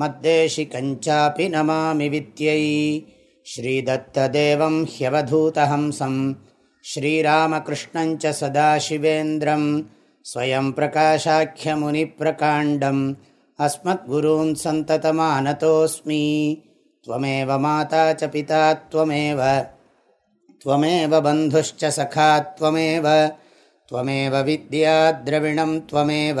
मद्देशिकञ्चापि नमामि विद्यै श्रीदत्तदेवं ह्यवधूतहंसं श्रीरामकृष्णञ्च सदाशिवेन्द्रं स्वयं प्रकाशाख्यमुनिप्रकाण्डम् अस्मद्गुरून् सन्ततमानतोऽस्मि त्वमेव माता च पिता त्वमेव त्वमेव बन्धुश्च सखा त्वमेव त्वमेव विद्याद्रविणं त्वमेव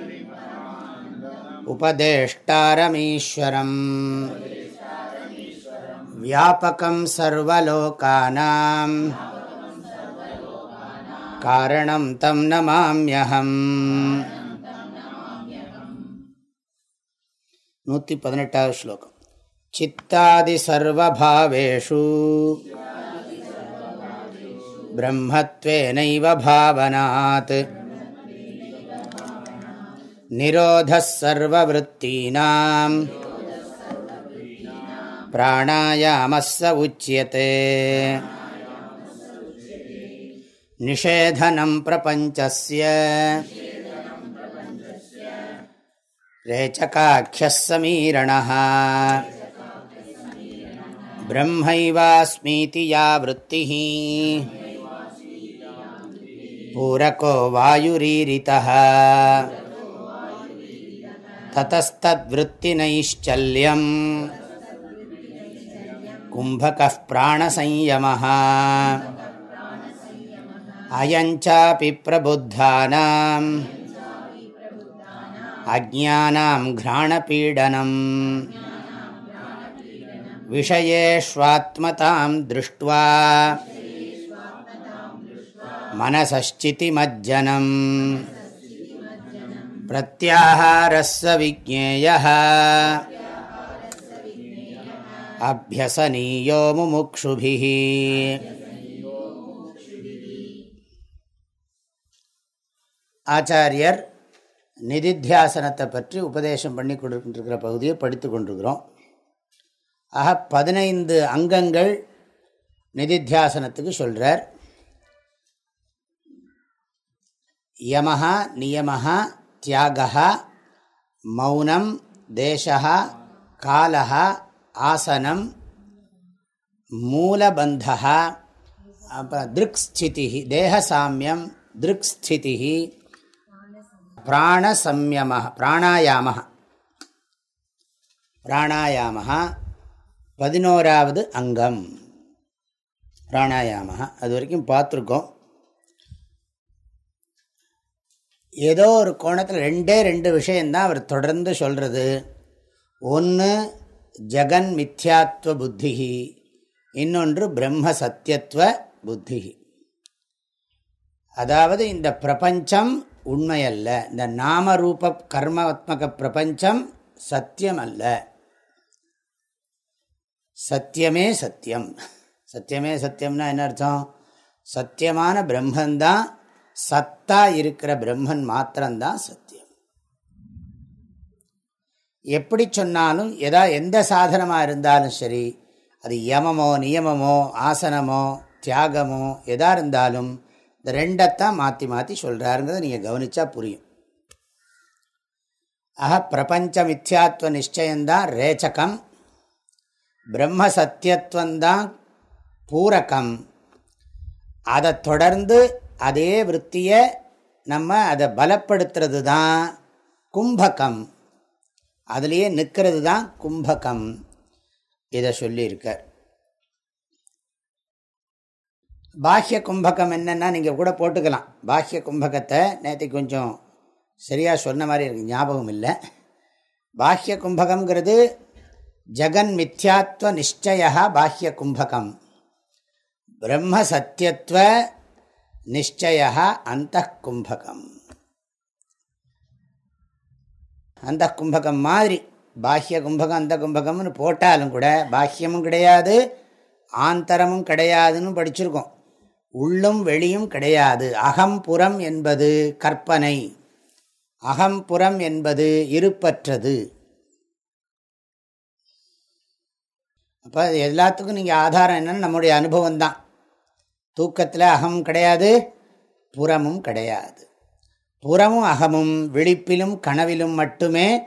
उपदेष्टारमीश्वरम् व्यापकं सर्वलोकानां कारणं तं नमाम्यहम् நூற்றி பதினெட்டாவது ஸ்லோகம் चित्तादिसर्वभावेषु ब्रह्मत्वेनैव भावनात् निरोधः सर्ववृत्तीनां प्राणायामः स उच्यते निषेधनं प्रपञ्चस्य रेचकाख्यः समीरणः ब्रह्मैवास्मीति या वृत्तिः पूरको वायुरीरितः ततस्तद्वृत्तिनैश्चल्यम् कुम्भकः प्राणसंयमः अयञ्चापि प्रबुद्धानाम् अज्ञानां घ्राणपीडनम् विषयेष्वात्मतां दृष्ट्वा मनसश्चितिमज्जनम् प्रत्याहारस्य विज्ञेयः अभ्यसनीयो मुमुक्षुभिः ஆச்சாரியர் நிதித்தியாசனத்தை பற்றி உபதேசம் பண்ணி கொண்டிருக்கிற பகுதியை படித்து கொண்டிருக்கிறோம் ஆக பதினைந்து அங்கங்கள் நிதித்தியாசனத்துக்கு சொல்கிறார் யமஹா நியமஹா தியாகா மௌனம் தேசா காலா ஆசனம் மூலபந்தா அப்புறம் திருக்ஸ்திதி தேகசாமியம் திருக்ஸ்திதி பிராணசம்யம பிராணாயாம பிராணாயாம பதினோராவது அங்கம். பிராணாயாம அது வரைக்கும் பார்த்துருக்கோம். ஏதோ ஒரு கோணத்தில் ரெண்டே ரெண்டு விஷயந்தான் அவர் தொடர்ந்து சொல்கிறது ஒன்று ஜெகன் மித்யாத்வ புத்தி இன்னொன்று பிரம்ம சத்தியத்துவ புத்தி அதாவது இந்த பிரபஞ்சம் உண்மையல்ல. இந்த நாமரூப கர்மாத்மக பிரபஞ்சம் சத்தியம் அல்ல சத்தியமே சத்தியம். சத்தியமே சத்தியம்னா என்ன அர்த்தம்? சத்தியமான பிரம்மந்தான் சத்தா இருக்கிற பிரம்மன் மாத்திரம்தான் சத்தியம். எப்படி சொன்னாலும் எதா எந்த சாதனமாக இருந்தாலும் சரி அது யமமோ நியமமோ ஆசனமோ தியாகமோ எதா இருந்தாலும் இந்த ரெண்டைத்தான் மாற்றி மாற்றி சொல்கிறாருங்கிறத நீங்கள் கவனித்தா புரியும். ஆக பிரபஞ்ச மித்யாத்வ நிச்சயந்தான் ரேச்சகம் பிரம்ம சத்தியத்துவந்தான் பூரகம். அதை தொடர்ந்து அதே விற்த்தியை நம்ம அதை பலப்படுத்துறது தான் கும்பகம். அதுலேயே நிற்கிறது தான் கும்பகம். இதை சொல்லியிருக்கார். பாஹ்ய கும்பகம் என்னென்னா நீங்கள் கூட போட்டுக்கலாம். பாஹ்ய கும்பகத்தை நேற்று கொஞ்சம் சரியாக சொன்ன மாதிரி எனக்கு ஞாபகம் இல்லை. பாஹ்ய கும்பகம்ங்கிறது ஜெகன் மித்யாத்வ நிச்சய பாஹ்ய கும்பகம். பிரம்ம சத்தியத்துவ நிச்சய அந்த கும்பகம் அந்த கும்பகம் மாதிரி பாஹ்ய கும்பகம் அந்த கும்பகம்னு போட்டாலும் கூட பாஹ்யமும் கிடையாது ஆந்தரமும் கிடையாதுன்னு படிச்சிருக்கோம். உள்ளும் வெளியும் கிடையாது. அகம்புறம் என்பது கற்பனை. அகம்புறம் என்பது இருப்பற்றது. அப்போ எல்லாத்துக்கும் நீங்கள் ஆதாரம் என்னன்னு நம்முடைய அனுபவம் தான் தூக்கத்தில் அகம் கிடையாது புறமும் கிடையாது. புறமும் அகமும் விழிப்பிலும் கனவிலும் மட்டுமே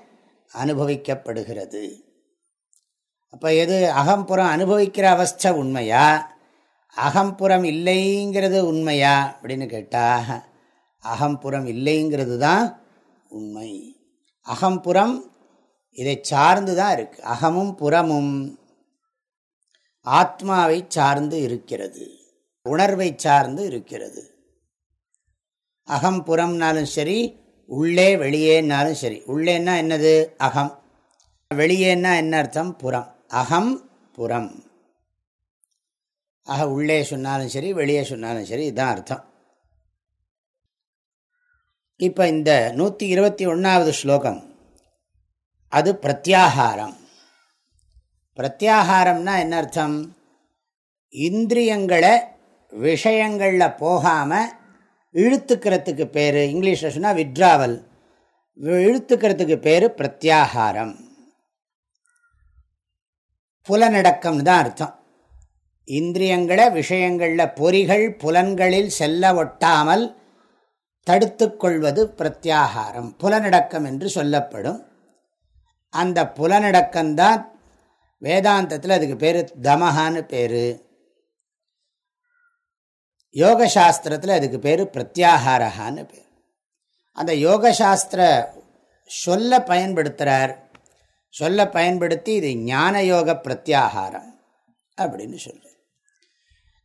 அனுபவிக்கப்படுகிறது. அப்போ எது அகம்புறம் அனுபவிக்கிற அவஸ்தை உண்மையா? அகம்புறம் இல்லைங்கிறது உண்மையா? அப்படின்னு கேட்டால் அகம்புறம் இல்லைங்கிறது தான் உண்மை. அகம்புறம் இதை சார்ந்து தான் இருக்குது அகமும் புறமும் ஆத்மாவை சார்ந்து இருக்கிறது. உணர்வை சார்ந்து இருக்கிறது. அகம் புறம்னாலும் சரி உள்ளே வெளியேன்னாலும் சரி. உள்ளேன்னா என்னது? அகம். வெளியேன்னா என்ன அர்த்தம்? புறம். அகம் புறம். ஆக உள்ளே சொன்னாலும் சரி வெளியே சொன்னாலும் சரி இதுதான் அர்த்தம். இப்போ இந்த நூற்றி இருபத்தி ஒன்றாவது ஸ்லோகம் அது பிரத்யாகாரம். பிரத்யாகாரம்னா என்ன அர்த்தம்? இந்திரியங்களை விஷயங்களில் போகாமல் இழுத்துக்கிறதுக்கு பேர் இங்கிலீஷில் சொன்னால் விட்ராவல் இழுத்துக்கிறதுக்கு பேர் பிரத்யாகாரம். புலநடக்கம்னு தான் அர்த்தம். இந்திரியங்களை விஷயங்களில் பொறிகள் புலன்களில் செல்ல ஒட்டாமல் தடுத்து கொள்வது பிரத்யாகாரம். புலநடக்கம் என்று சொல்லப்படும். அந்த புலநடக்கம்தான் வேதாந்தத்தில் அதுக்கு பேர் தமஹான்னு பேர். யோக சாஸ்திரத்தில் அதுக்கு பேர் பிரத்யாகாரகான்னு பேர். அந்த யோகசாஸ்திர சொல்ல பயன்படுத்துகிறார் சொல்ல பயன்படுத்தி இது ஞான யோக பிரத்யாகாரம் அப்படின்னு சொல்கிறார்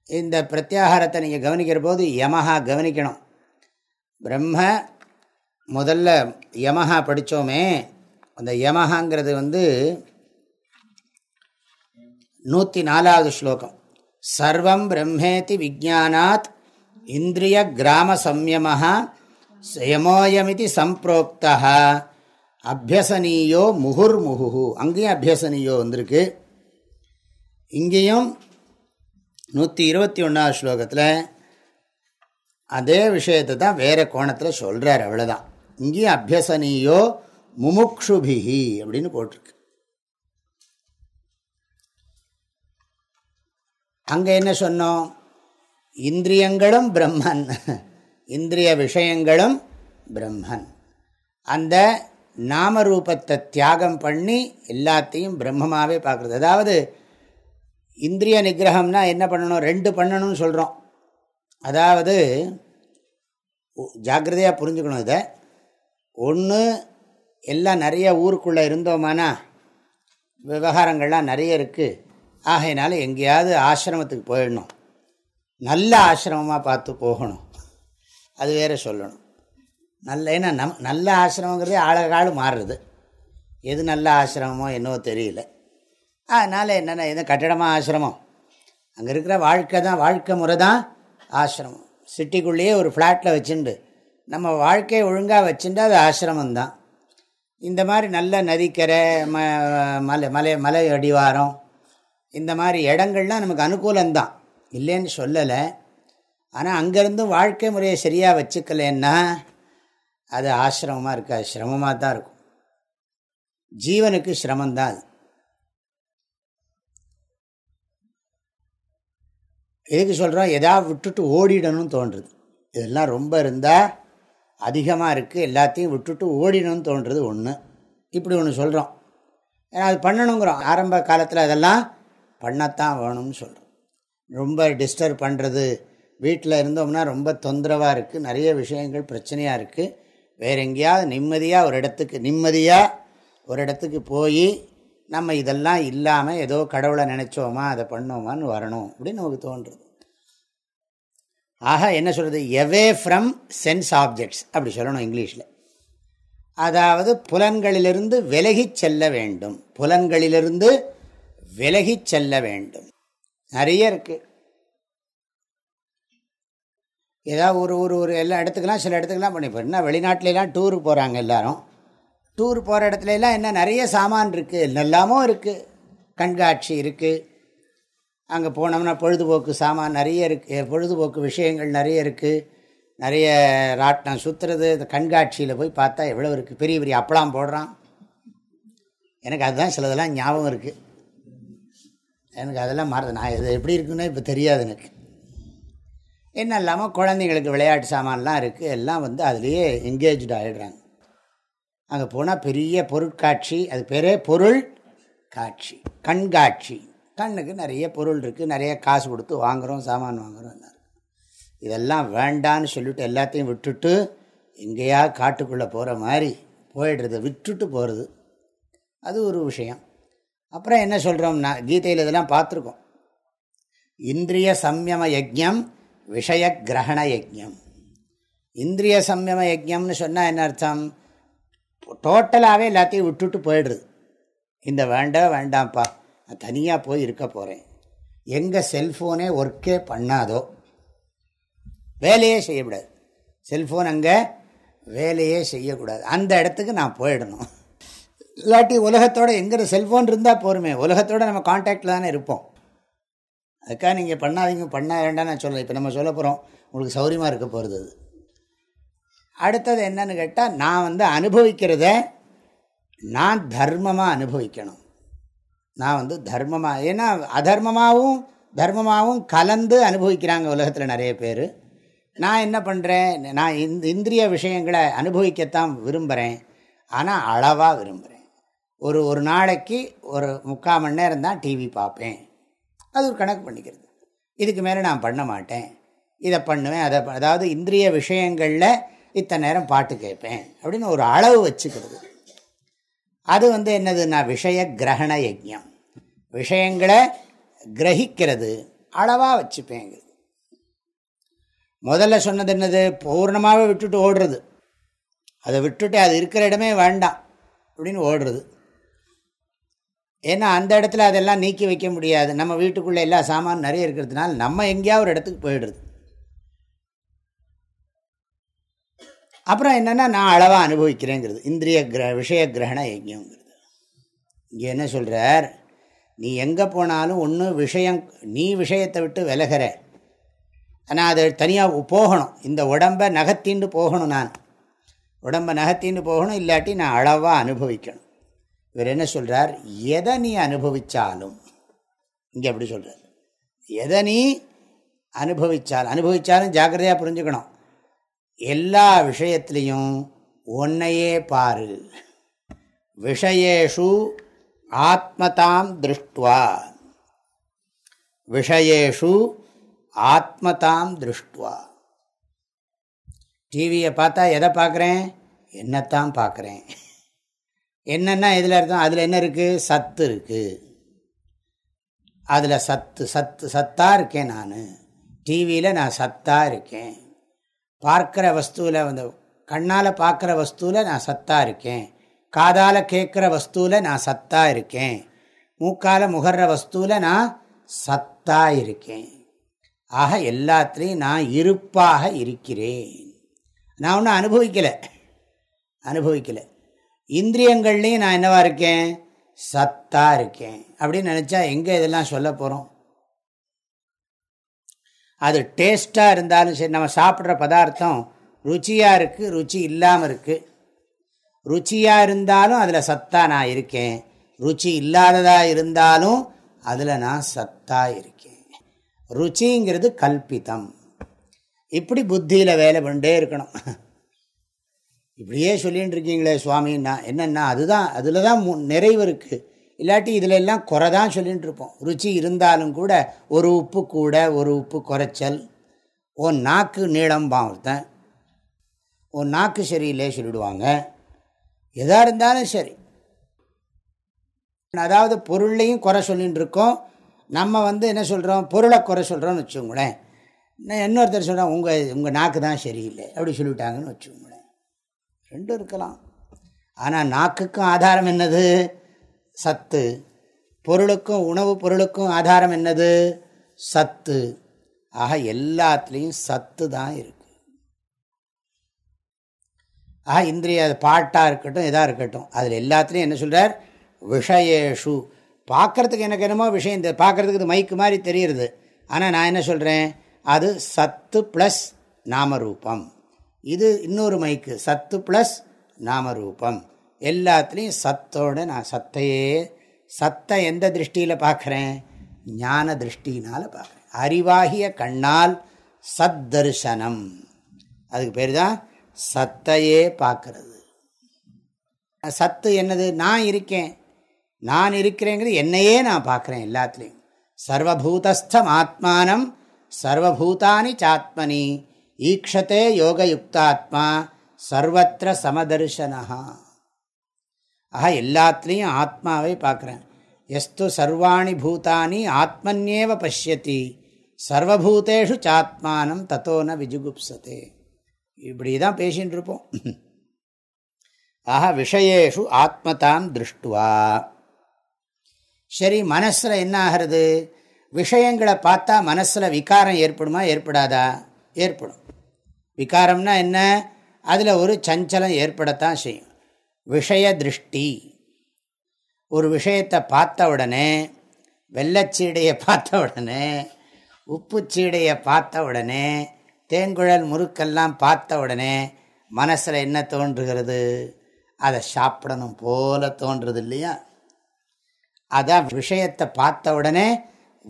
இந்த பிரத்யாகாரத்தை நீங்கள் கவனிக்கிற போது யமஹா கவனிக்கணும். பிரம்ம முதல்ல யமஹா படித்தோமே அந்த யமஹாங்கிறது வந்து நூற்றி நாலாவது ஸ்லோகம். சர்வம் பிரம்மேதி விஜானாத் இந்திரிய கிராம சம்யமஹா யமோயமிதி சம்பிரோக்தா அபியசனீயோ முகுர்முகு அங்கேயும் அபியசனீயோ வந்திருக்கு. இங்கேயும் நூற்றி இருபத்தி ஒன்றாவது ஸ்லோகத்தில் அதே விஷயத்தை தான் வேறு கோணத்தில் சொல்கிறார் அவ்வளோதான் இங்கேயும் அபியசனீயோ முமுக்ஷுபிஹி அப்படின்னு போட்டிருக்கு. அங்கே என்ன சொன்னோம்? இந்திரியங்களும் பிரம்மன். இந்திரிய விஷயங்களும் பிரம்மன். அந்த நாமரூபத்தை தியாகம் பண்ணி எல்லாத்தையும் பிரம்மமாகவே பார்க்குறது. அதாவது இந்திரிய நிகிரகம்னா என்ன பண்ணணும்? ரெண்டு பண்ணணும்னு சொல்கிறோம் அதாவது ஜாக்கிரதையாக புரிஞ்சுக்கணும் இதை. ஒன்று எல்லாம் நிறைய ஊருக்குள்ளே இருந்தோமானா விவகாரங்கள்லாம் நிறைய இருக்குது ஆகையினால எங்கேயாவது ஆசிரமத்துக்கு போயிடணும். நல்ல ஆசிரமமாக பார்த்து போகணும். அது வேறு சொல்லணும். நல்ல ஏன்னா நம் நல்ல ஆசிரமங்கிறதே ஆழகாடு மாறுறது. எது நல்ல ஆசிரமமோ என்னவோ தெரியல. அதனால் என்னென்ன எது கட்டிடமாக ஆசிரமம். அங்கே இருக்கிற வாழ்க்கை தான் வாழ்க்கை முறை தான் ஆசிரமம். சிட்டிக்குள்ளேயே ஒரு ஃப்ளாட்டில் வச்சுண்டு நம்ம வாழ்க்கையை ஒழுங்காக வச்சுட்டு அது ஆசிரமந்தான் இந்த மாதிரி நல்ல நதிக்கரை ம மலை மலை மலை அடிவாரம் இந்த மாதிரி இடங்கள்லாம் நமக்கு அனுகூலம்தான் இல்லைன்னு சொல்லலை. ஆனால் அங்கேருந்தும் வாழ்க்கை முறையை சரியாக வச்சுக்கலன்னா அது ஆசிரமமாக இருக்காது. சிரமமாக தான் இருக்கும். ஜீவனுக்கு சிரமந்தான் அது. எதுக்கு சொல்கிறோம் எதாவது விட்டுட்டு ஓடிடணும்னு தோன்றுறது இதெல்லாம் ரொம்ப இருந்தால் அதிகமாக இருக்குது எல்லாத்தையும் விட்டுட்டு ஓடிடணும்னு தோன்றுறது ஒன்று இப்படி ஒன்று சொல்கிறோம் ஏன்னா அது பண்ணணுங்கிறோம். ஆரம்ப காலத்தில் அதெல்லாம் பண்ணத்தான் வேணும்னு சொல்கிறோம் ரொம்ப டிஸ்டர்ப் பண்ணுறது வீட்டில் இருந்தோம்னா ரொம்ப தொந்தரவாக இருக்குது நிறைய விஷயங்கள் பிரச்சனையாக இருக்குது வேறு எங்கேயாவது நிம்மதியாக ஒரு இடத்துக்கு நிம்மதியாக ஒரு இடத்துக்கு போய் நம்ம இதெல்லாம் இல்லாமல் ஏதோ கடவுளை நினச்சோமா அதை பண்ணோமான்னு வரணும் அப்படின்னு நமக்கு தோன்றுறது. ஆக என்ன சொல்கிறது எவே ஃப்ரம் சென்ஸ் ஆப்ஜெக்ட்ஸ் அப்படி சொல்லணும் இங்கிலீஷில். அதாவது புலன்களிலிருந்து விலகி செல்ல வேண்டும். புலன்களிலிருந்து விலகி செல்ல வேண்டும். நிறைய இருக்குது ஏதாவது ஒரு ஒரு ஒரு எல்லா இடத்துக்கெல்லாம் சில இடத்துக்கெல்லாம் பண்ணி என்ன வெளிநாட்டிலலாம் டூருக்கு போகிறாங்க எல்லாரும். டூர் போகிற இடத்துல எல்லாம் என்ன நிறைய சாமான் இருக்குது எல்லாமும் இருக்குது கண்காட்சி இருக்குது அங்கே போனோம்னா பொழுதுபோக்கு சாமான் நிறைய இருக்குது பொழுதுபோக்கு விஷயங்கள் நிறைய இருக்குது நிறைய ராட்டினம் சுற்றுறது இந்த கண்காட்சியில் போய் பார்த்தா எவ்வளோ இருக்குது பெரிய பெரிய அப்பளம் போடுறான். எனக்கு அதுதான் சிலதெல்லாம் ஞாபகம் இருக்குது எனக்கு அதெல்லாம் மறந்து நான் இது எப்படி இருக்குன்னு இப்போ தெரியாது எனக்கு. என்ன இல்லாமல் குழந்தைங்களுக்கு விளையாட்டு சாமான்லாம் இருக்குது எல்லாம் வந்து அதுலேயே என்கேஜ்டு ஆகிடுறாங்க அங்கே போனால் பெரிய பொருட்காட்சி. அது பேரே பொருள் காட்சி. கண்காட்சி. கண்ணுக்கு நிறைய பொருள் இருக்குது நிறைய காசு கொடுத்து வாங்குகிறோம் சாமான் வாங்குகிறோம் எல்லாம் இதெல்லாம் வேண்டான்னு சொல்லிவிட்டு எல்லாத்தையும் விட்டுட்டு எங்கேயா காட்டுக்குள்ளே போகிற மாதிரி போயிடுறது விட்டுட்டு போகிறது அது ஒரு விஷயம். அப்புறம் என்ன சொல்கிறோம்னா கீதையில் இதெல்லாம் பார்த்துருக்கோம். இந்திரிய சம்யம யஜ்யம் விஷய கிரகண யஜ்யம். இந்திரிய சம்யம யஜ்யம்னு சொன்னால் என்ன அர்த்தம்? டோட்டலாகவே எல்லாத்தையும் விட்டுட்டு போயிடுறது. இந்த வேண்டாம் வேண்டாம்ப்பா நான் தனியாக போய் இருக்க போகிறேன் எங்கே செல்ஃபோனே ஒர்க்கே பண்ணாதோ? வேலையே செய்யக்கூடாது. செல்ஃபோன் அங்கே வேலையே செய்யக்கூடாது. அந்த இடத்துக்கு நான் போயிடணும். இல்லாட்டி உலகத்தோட எங்கிற செல்ஃபோன் இருந்தால் போருமே. உலகத்தோட நம்ம காண்டாக்டில் தானே இருப்போம். அதுக்காக நீங்கள் பண்ணாதீங்க பண்ணா வேண்டாம் நான் சொல்ல இப்போ நம்ம சொல்ல போகிறோம் உங்களுக்கு சௌரியமாக இருக்க போகிறது அது. அடுத்தது என்னன்னு கேட்டால் நான் வந்து அனுபவிக்கிறத நான் தர்மமாக அனுபவிக்கணும். நான் வந்து தர்மமாக ஏன்னா அதர்மமாகவும் தர்மமாகவும் கலந்து அனுபவிக்கிறாங்க உலகத்தில் நிறைய பேர். நான் என்ன பண்ணுறேன் நான் இந்த இந்திரிய விஷயங்களை அனுபவிக்கத்தான் விரும்புகிறேன் ஆனால் அளவாக விரும்புகிறேன் ஒரு ஒரு நாளைக்கு ஒரு முக்கால் மணி நேரம் தான் டிவி பார்ப்பேன். அது ஒரு கணக்கு பண்ணிக்கிறது. இதுக்கு மேலே நான் பண்ண மாட்டேன். இதை பண்ணுவேன் அதை அதாவது இந்திரிய விஷயங்களில் இத்தனை நேரம் பாட்டு கேட்பேன் அப்படின்னு ஒரு அளவு வச்சுக்கிறது. அது வந்து என்னதுன்னா விஷய கிரகண யஜ்யம். விஷயங்களை கிரகிக்கிறது அளவாக வச்சுப்பேங்கிறது. முதல்ல சொன்னது என்னது? பூர்ணமாகவே விட்டுட்டு ஓடுறது. அதை விட்டுட்டு அது இருக்கிற இடமே வேண்டாம் அப்படின்னு ஓடுறது. ஏன்னா அந்த இடத்துல அதெல்லாம் நீக்கி வைக்க முடியாது. நம்ம வீட்டுக்குள்ளே எல்லா சாமானும் நிறைய இருக்கிறதுனால நம்ம எங்கேயாவது ஒரு இடத்துக்கு போயிடுறது. அப்புறம் என்னென்னா நான் அளவாக அனுபவிக்கிறேங்கிறது. இந்திரிய கிர விஷய கிரகண யஜ்யங்கிறது இங்கே என்ன சொல்கிறார் நீ எங்கே போனாலும் ஒன்று விஷயம் நீ விஷயத்தை விட்டு விலகிற. ஆனால் அது தனியாக போகணும். இந்த உடம்பை நகத்தின்னு போகணும் நான். உடம்பை நகத்தின்னு போகணும் இல்லாட்டி நான் அளவாக அனுபவிக்கணும். இவர் என்ன சொல்கிறார் எதை நீ அனுபவித்தாலும் இங்கே எப்படி சொல்கிறார் எதை நீ அனுபவித்தால் அனுபவித்தாலும் ஜாக்கிரதையாக புரிஞ்சுக்கணும். எல்லா விஷயத்துலேயும் ஒன்னையே பாரு. விஷயேஷு ஆத்மதாம் திருஷ்டுவா. விஷயேஷு ஆத்மதாம் திருஷ்டுவா. டிவியை பார்த்தா எதை பார்க்குறேன்? என்னத்தான் பார்க்குறேன்? என்னென்னா எதில் அர்த்தம்? அதில் என்ன இருக்குது சத்து இருக்குது அதில் சத்து சத்து சத்தாக இருக்கேன் நான். டிவியில் நான் சத்தாக இருக்கேன். பார்க்குற வஸ்துவில் வந்து கண்ணால் பார்க்குற வஸ்துவில் நான் சத்தாக இருக்கேன். காதால் கேட்குற வஸ்துவில் நான் சத்தாக இருக்கேன். மூக்கால் முகர்ற வஸ்துவில் நான் சத்தாக இருக்கேன். ஆக எல்லாத்துலேயும் நான் இருப்பாக இருக்கிறேன். நான் ஒன்றும் அனுபவிக்கலை. அனுபவிக்கலை. இந்திரியங்கள்லேயும் நான் என்னவா இருக்கேன்? சத்தாக இருக்கேன். அப்படின்னு நினச்சா எங்கே இதெல்லாம் சொல்ல போகிறோம் அது டேஸ்ட்டாக இருந்தாலும் சரி நம்ம சாப்பிட்ற பதார்த்தம் ருச்சியாக இருக்குது ருச்சி இல்லாமல் இருக்குது ருச்சியாக இருந்தாலும் அதில் சத்தாக நான் இருக்கேன். ருச்சி இல்லாததாக இருந்தாலும் அதில் நான் சத்தாக இருக்கேன். ருச்சிங்கிறது கல்பித்தம் இப்படி புத்தியில் வேலை பண்ணிட்டே இருக்கணும். இப்படியே சொல்லிகிட்டு இருக்கீங்களே சுவாமின்னா என்னென்னா அதுதான் அதில் தான் நிறைவு இருக்குது இல்லாட்டி இதில் எல்லாம் குறை தான் சொல்லிகிட்டு இருப்போம் ருச்சி இருந்தாலும் கூட ஒரு உப்பு கூட ஒரு உப்பு குறைச்சல். ஓ நாக்கு நீளம்பான் ஒருத்தன் ஓ நாக்கு சரியில்லையே சொல்லிவிடுவாங்க எதாக இருந்தாலும் சரி. அதாவது பொருள்லையும் குறை சொல்லிகிட்டு இருக்கோம் நம்ம வந்து என்ன சொல்கிறோம் பொருளை குறை சொல்கிறோம்னு வச்சுக்கோங்களேன். நான் இன்னொருத்தர் சொல்கிறேன் உங்கள் உங்கள் நாக்கு தான் சரியில்லை. அப்படி சொல்லிவிட்டாங்கன்னு வச்சுக்கோங்களேன் ரெண்டும் இருக்கலாம். ஆனால் நாக்குக்கும் ஆதாரம் என்னது? சத்து. பொருளுக்கும் உணவு பொருளுக்கும் ஆதாரம் என்னது? சத்து. ஆக எல்லாத்துலேயும் சத்து தான் இருக்குது ஆக இந்திரிய பாட்டாக இருக்கட்டும் எதாக இருக்கட்டும். அதில் எல்லாத்துலேயும் என்ன சொல்கிறார் விஷயேஷு. பார்க்குறதுக்கு எனக்கு என்னமோ விஷயம் இந்த பார்க்குறதுக்கு இது மைக்கு மாதிரி தெரியுது ஆனால் நான் என்ன சொல்கிறேன் அது சத்து ப்ளஸ் நாமரூபம். இது இன்னொரு மைக்கு. சத்து ப்ளஸ் நாமரூபம். எல்லாத்துலேயும் சத்தோடு நான் சத்தையே சத்தை எந்த திருஷ்டியில் பார்க்குறேன்? ஞான திருஷ்டினால் பார்க்குறேன். அறிவாகிய கண்ணால் சத் தரிசனம் அதுக்கு பேர் தான் சத்தையே பார்க்கறது. சத்து என்னது? நான் இருக்கேன். நான் இருக்கிறேங்கிறது என்னையே நான் பார்க்குறேன் எல்லாத்துலேயும். சர்வபூதஸ்தம் ஆத்மானம் சர்வபூதானி சாத்மனி. ஈக்ஷத்தே யோகயுக்தாத்மா சர்வத்திர சமதர்சனா ஆக எல்லாத்துலேயும் ஆத்மாவை பார்க்குறேன். எஸ்து சர்வாணி பூதானி ஆத்மன்யேவ பசியத்தி சர்வபூதேஷு சாத்மானம் தத்தோன விஜுகுப்சதே. இப்படி தான் பேசின்னு இருப்போம். ஆக விஷயேஷு ஆத்மதாம் திருஷ்டுவா. சரி மனசில் என்ன ஆகிறது? விஷயங்களை பார்த்தா மனசில் விகாரம் ஏற்படுமா ஏற்படாதா? ஏற்படும். விகாரம்னா என்ன? அதில் ஒரு சஞ்சலம் ஏற்படத்தான் செய்யும். விஷய திருஷ்டி. ஒரு விஷயத்தை பார்த்த உடனே வெள்ளச்சீடையை பார்த்த உடனே உப்புச்சீடையை பார்த்த உடனே தேங்குழல் முறுக்கெல்லாம் பார்த்த உடனே மனசில் என்ன தோன்றுகிறது? அதை சாப்பிடணும் போல தோன்றுறது இல்லையா? அதான் விஷயத்தை பார்த்த உடனே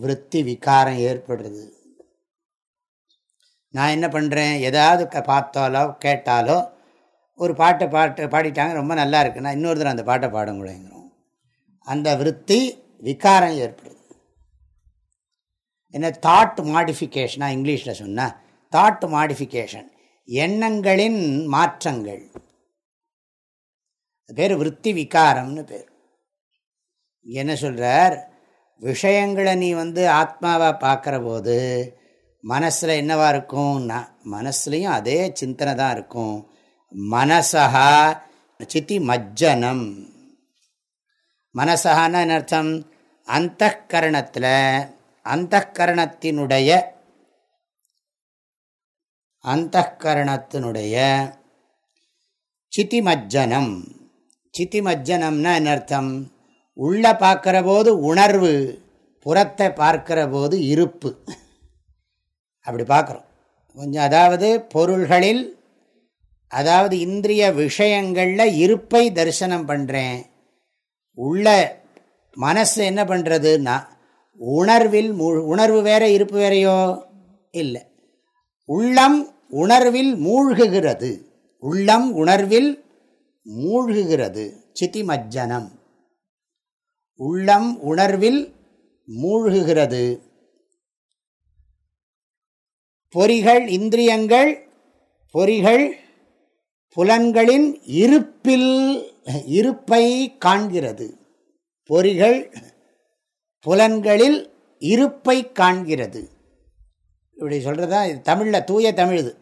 விற்பி விகாரம் ஏற்படுறது நான் என்ன பண்ணுறேன் ஏதாவது பார்த்தாலோ கேட்டாலோ ஒரு பாட்டை பாட்டு பாடிட்டாங்க ரொம்ப நல்லா இருக்குன்னா இன்னொரு தடவை அந்த பாட்டை பாடுங்களேங்கிறோம் அந்த விற்பி விகாரம் ஏற்படுது. என்ன தாட் மாடிஃபிகேஷனாக இங்கிலீஷில் சொன்னால் தாட் மாடிஃபிகேஷன் எண்ணங்களின் மாற்றங்கள். பேர் விற்பி விகாரம்னு பேர். என்ன சொல்கிறார் விஷயங்களை நீ வந்து ஆத்மாவாக பார்க்குற போது மனசில் என்னவா இருக்கும்னா மனசுலையும் அதே சிந்தனை தான் இருக்கும். மனசா சித்தி மஜ்ஜனம். மனசகான அர்த்தம்? அந்த கரணத்தில் அந்த கரணத்தினுடைய அந்த கரணத்தினுடைய சித்திமஜ்ஜனம் சித்திமஜ்ஜனம்னா என்ன அர்த்தம்? உள்ளே பார்க்குற போது உணர்வு புறத்தை பார்க்கிற போது இருப்பு. அப்படி பார்க்குறோம். கொஞ்சம் அதாவது பொருள்களில் அதாவது இந்திரிய விஷயங்களில் இருப்பை தரிசனம் பண்ணுறேன் உள்ள மனசு என்ன பண்ணுறதுன்னா உணர்வில் உணர்வு வேற இருப்பு வேறையோ? இல்லை. உள்ளம் உணர்வில் மூழ்குகிறது. உள்ளம் உணர்வில் மூழ்குகிறது. சித்திமஜ்ஜனம். உள்ளம் உணர்வில் மூழ்குகிறது. பொறிகள் இந்திரியங்கள் பொறிகள் புலன்களின் இருப்பில் இருப்பை காண்கிறது. பொறிகள் புலன்களில் இருப்பை காண்கிறது. இப்படி சொல்கிறதா இது தமிழில் தூய தமிழ் இது.